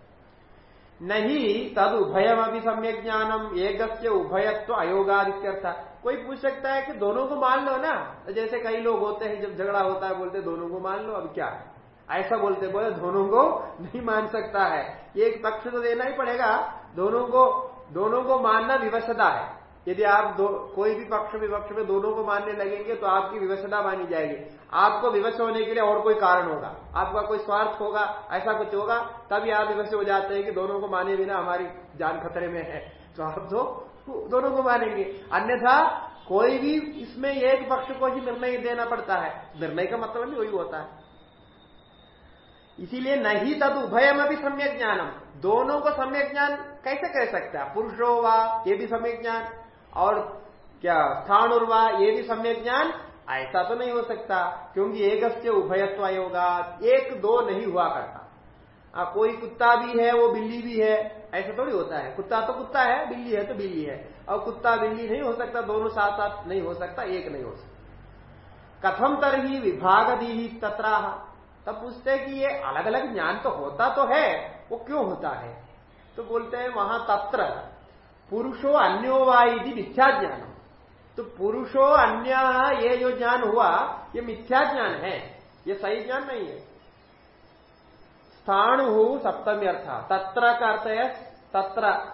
नहीं, तद उभयम अभी सम्यक ज्ञानम एक उभयत्व अयोगादित्यर्थ। कोई पूछ सकता है कि दोनों को मान लो ना? जैसे कई लोग होते हैं, जब झगड़ा होता है, बोलते दोनों को मान लो, अब क्या है? ऐसा बोलते बोले, दोनों को नहीं मान सकता है। एक पक्ष तो देना ही पड़ेगा। दोनों को दोनों को मानना विवशता है। यदि आप दो, कोई भी पक्ष विपक्ष में दोनों को मानने लगेंगे तो आपकी विवशता मानी जाएगी। आपको विवश होने के लिए और कोई कारण होगा। आपका कोई स्वार्थ होगा, ऐसा कुछ होगा, तभी आप विवश हो जाते हैं कि दोनों को माने बिना हमारी जान खतरे में है। तो आप तो दोनों को मानेंगे। अन्यथा, कोई भी इसमें एक पक्ष को ही निर्णय देना पड़ता है। निर्णय का मतलब भी वही होता है। इसीलिए नहीं तद उभयम अभी सम्यक ज्ञानम। दोनों को सम्यक ज्ञान कैसे कह सकता है? पुरुषो वा, ये भी सम्यक ज्ञान। और क्या स्थानुर्वा ये भी सम्यक ज्ञान? ऐसा तो नहीं हो सकता क्योंकि एक उभयत्व होगा एक दो नहीं हुआ करता। आ, कोई कुत्ता भी है वो बिल्ली भी है ऐसा थोड़ी होता है। कुत्ता तो कुत्ता है बिल्ली है तो बिल्ली है। और कुत्ता बिल्ली नहीं हो सकता दोनों साथ साथ नहीं हो सकता एक नहीं हो सकता। कथम तर ही विभाग दी ही तत्रा तब पूछते हैं कि ये अलग अलग ज्ञान तो होता तो है वो क्यों होता है? तो बोलते हैं वहाँ तत्र पुरुषो अन्योवाई मिथ्या ज्ञान तो पुरुषो अन्य ये जो ज्ञान हुआ, ये मिथ्या ज्ञान है, ये सही ज्ञान नहीं है। स्थाणु सप्तमी अर्थ तत्र का अर्थ है, तत्र।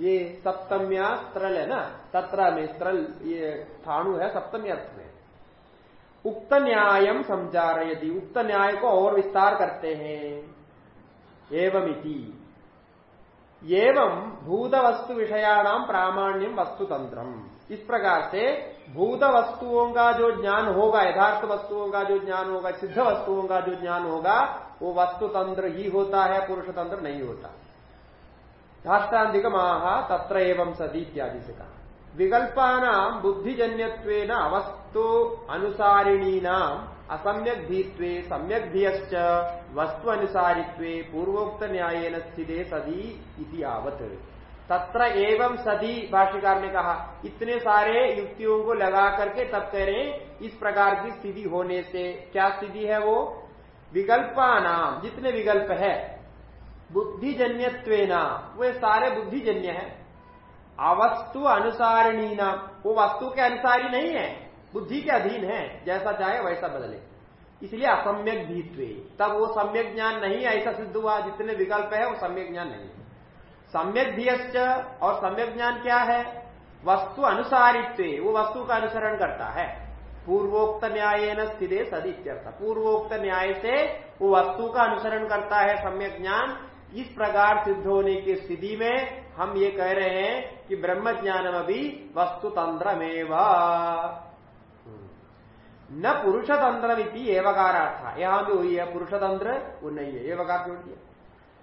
ये सप्तम्या स्त्रल है ना, तत्र में स्त्रल, ये स्थाणु है सप्तमी अर्थ में। उक्त न्यायम यदि उक्त न्याय को और विस्तार करते हैं। एवं एवं भूत वस्तु विषयाणाम प्रामाण्यम वस्तु तंत्रम इस प्रकार से भूत वस्तुओं का जो ज्ञान होगा, यथार्थ वस्तुओं का जो ज्ञान होगा, सिद्ध वस्तुओं का जो ज्ञान होगा, वो वस्तु तंत्र ही होता है, पुरुष तंत्र नहीं होता। धाष्टान्तिक माह तत्र एवं सदी इत्यादि से कहा। विकल्पानाम बुद्धिजन्य अवस्तु अनुसारिणी असम्यक धीत्वे सम्यक धीयश्च वस्तु अनुसारित्वे पूर्वोक्त न्याय स्थिते सदी इति आवत तत्र एवं सदी, भाष्यकार ने कहा, इतने सारे युक्तियों को लगा करके तब कह रहे इस प्रकार की स्थिति होने से क्या स्थिति है वो? विकल्पानाम जितने विकल्प है बुद्धिजन्य वे सारे बुद्धिजन्य है। अवस्तु अनुसारिणी नाम वो वस्तु के अनुसारी नहीं है। बुद्धि के अधीन है, जैसा चाहे वैसा बदले। इसलिए असम्यक भीत्व। तब वो सम्यक ज्ञान नहीं ऐसा सिद्ध हुआ, जितने विकल्प है, वो सम्यक ज्ञान नहीं सम्यक धीयश्च और सम्यक ज्ञान क्या है? वस्तु अनुसारित्व। वो वस्तु का अनुसरण करता है। पूर्वोक्त न्याय न स्थित सदित्यर्थ। पूर्वोक्त न्याय से वो वस्तु का अनुसरण करता है, सम्यक ज्ञान। इस प्रकार सिद्ध होने की स्थिति में हम ये कह रहे हैं कि ब्रह्म ज्ञानम अभी वस्तु तंत्र न पुरुष तंत्र एवकारार्थ। यहाँ भी हुई है पुरुष तंत्र वो नहीं है एवकार क्यों दिया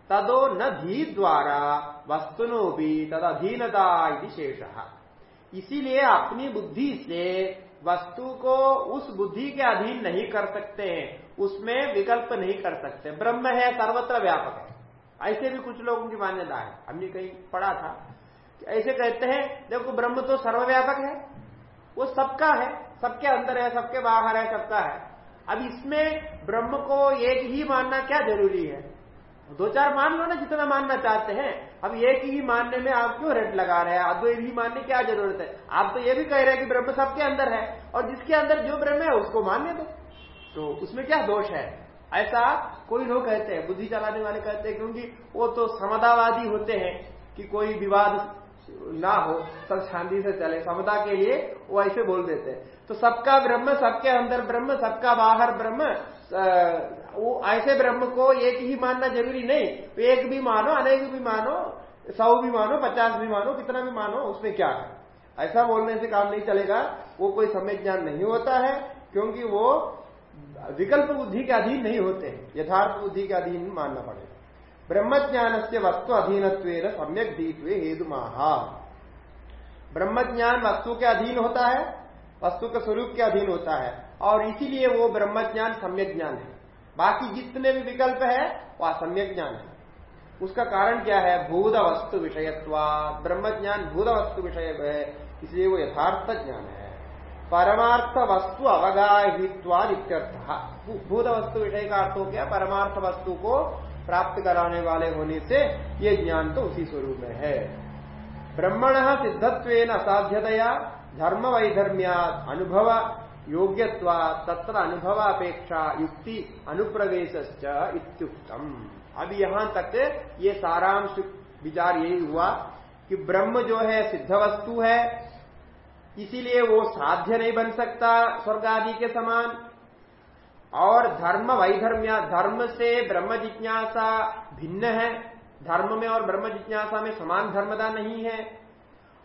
तदो न धी द्वारा वस्तुनो भी तद अधीनता शेष। इसीलिए अपनी बुद्धि से वस्तु को उस बुद्धि के अधीन नहीं कर सकते हैं, उसमें विकल्प नहीं कर सकते। ब्रह्म है, सर्वत्र व्यापक है। ऐसे भी कुछ लोगों की मान्यता है। हमने कहीं पढ़ा था ऐसे कहते हैं, देखो ब्रह्म तो सर्वव्यापक है, वो सबका है सबके अंदर है, सबके बाहर है, सबका है। अब इसमें ब्रह्म को एक ही मानना क्या ज़रूरी है? दो चार मान लो ना, जितना मानना चाहते हैं। अब एक ही मानने में आप क्यों रेट लगा रहे हैं? अद्वैत ही मानने क्या ज़रूरत है? आप तो ये भी कह रहे हैं कि ब्रह्म सबके अंदर है, और जिसके अंदर जो ब्रह्म है, उसको मानने दो। तो उसमें क्या दोष है? ऐसा कोई लोग कहते हैं, बुद्धि चलाने वाले कहते हैं, क्योंकि वो तो समतावादी होते हैं कि कोई विवाद ना हो, सब शांति से चले, समता के लिए वो ऐसे बोल देते हैं। तो सबका ब्रह्म, सबके अंदर ब्रह्म, सबका बाहर ब्रह्म वो ऐसे ब्रह्म को एक ही मानना ज़रूरी नहीं। तो एक भी मानो, अनेक भी मानो, सौ भी मानो, पचास भी मानो, कितना भी मानो, उसमें क्या है? ऐसा बोलने से काम नहीं चलेगा। वो कोई समय ज्ञान नहीं होता है, क्योंकि वो विकल्प बुद्धि के अधीन नहीं होते यथार्थ बुद्धि के अधीन मानना पड़ेगा। ब्रह्म ज्ञान से वस्तु अधीन सम्यक दीत्वे हेतु महा ब्रह्म ज्ञान वस्तु के अधीन होता है, वस्तु के स्वरूप के अधीन होता है, और इसीलिए वो ब्रह्म ज्ञान सम्यक ज्ञान है। बाकी जितने भी विकल्प है, वह सम्यक ज्ञान है। उसका कारण क्या है? भूत वस्तु विषयत्वा ब्रह्म ज्ञान भूत वस्तु विषय है, इसलिए वो यथार्थ ज्ञान है। परमार्थ वस्तु अवगाहित्वाद इत्यर्थ भूत वस्तु विषय का अर्थ हो गया, परमार्थ वस्तु को प्राप्त कराने वाले होने से ये ज्ञान तो उसी स्वरूप में है। ब्रह्मण सिद्धत्व असाध्यतया धर्म वैधर्म्या अनुभव, योग्यत्वा तत्र अनुभवापेक्षा युक्ति अनुप्रवेश अब यहाँ तक ये सारांश विचार यही हुआ कि ब्रह्म जो है सिद्ध वस्तु है, इसीलिए वो साध्य नहीं बन सकता स्वर्ग आदि के समान। और धर्म वैधर्म्य, धर्म से ब्रह्म जिज्ञासा भिन्न है। धर्म में और ब्रह्म जिज्ञासा में समान धर्मता नहीं है।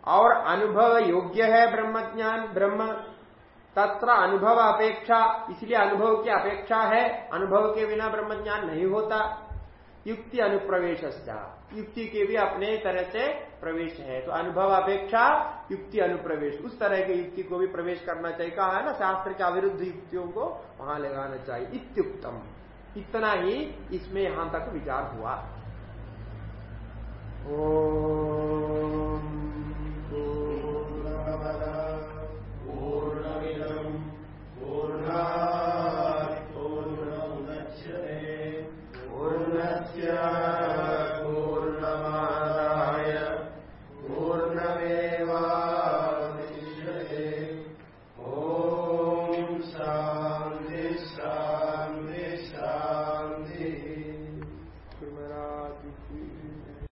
और अनुभव योग्य है ब्रह्म ज्ञान, ब्रह्म तत्र अनुभव अपेक्षा, इसलिए अनुभव की अपेक्षा है। अनुभव के बिना ब्रह्म ज्ञान नहीं होता। युक्ति अनुप्रवेश युक्ति के भी अपने तरह से प्रवेश है। तो अनुभव अपेक्षा, युक्ति अनुप्रवेश। उस तरह के युक्ति को भी प्रवेश करना चाहिए। कहा है ना, शास्त्र के अविरुद्ध युक्तियों को वहाँ लगाना चाहिए। इत्युक्तम। इतना ही इसमें यहाँ तक विचार हुआ। ओ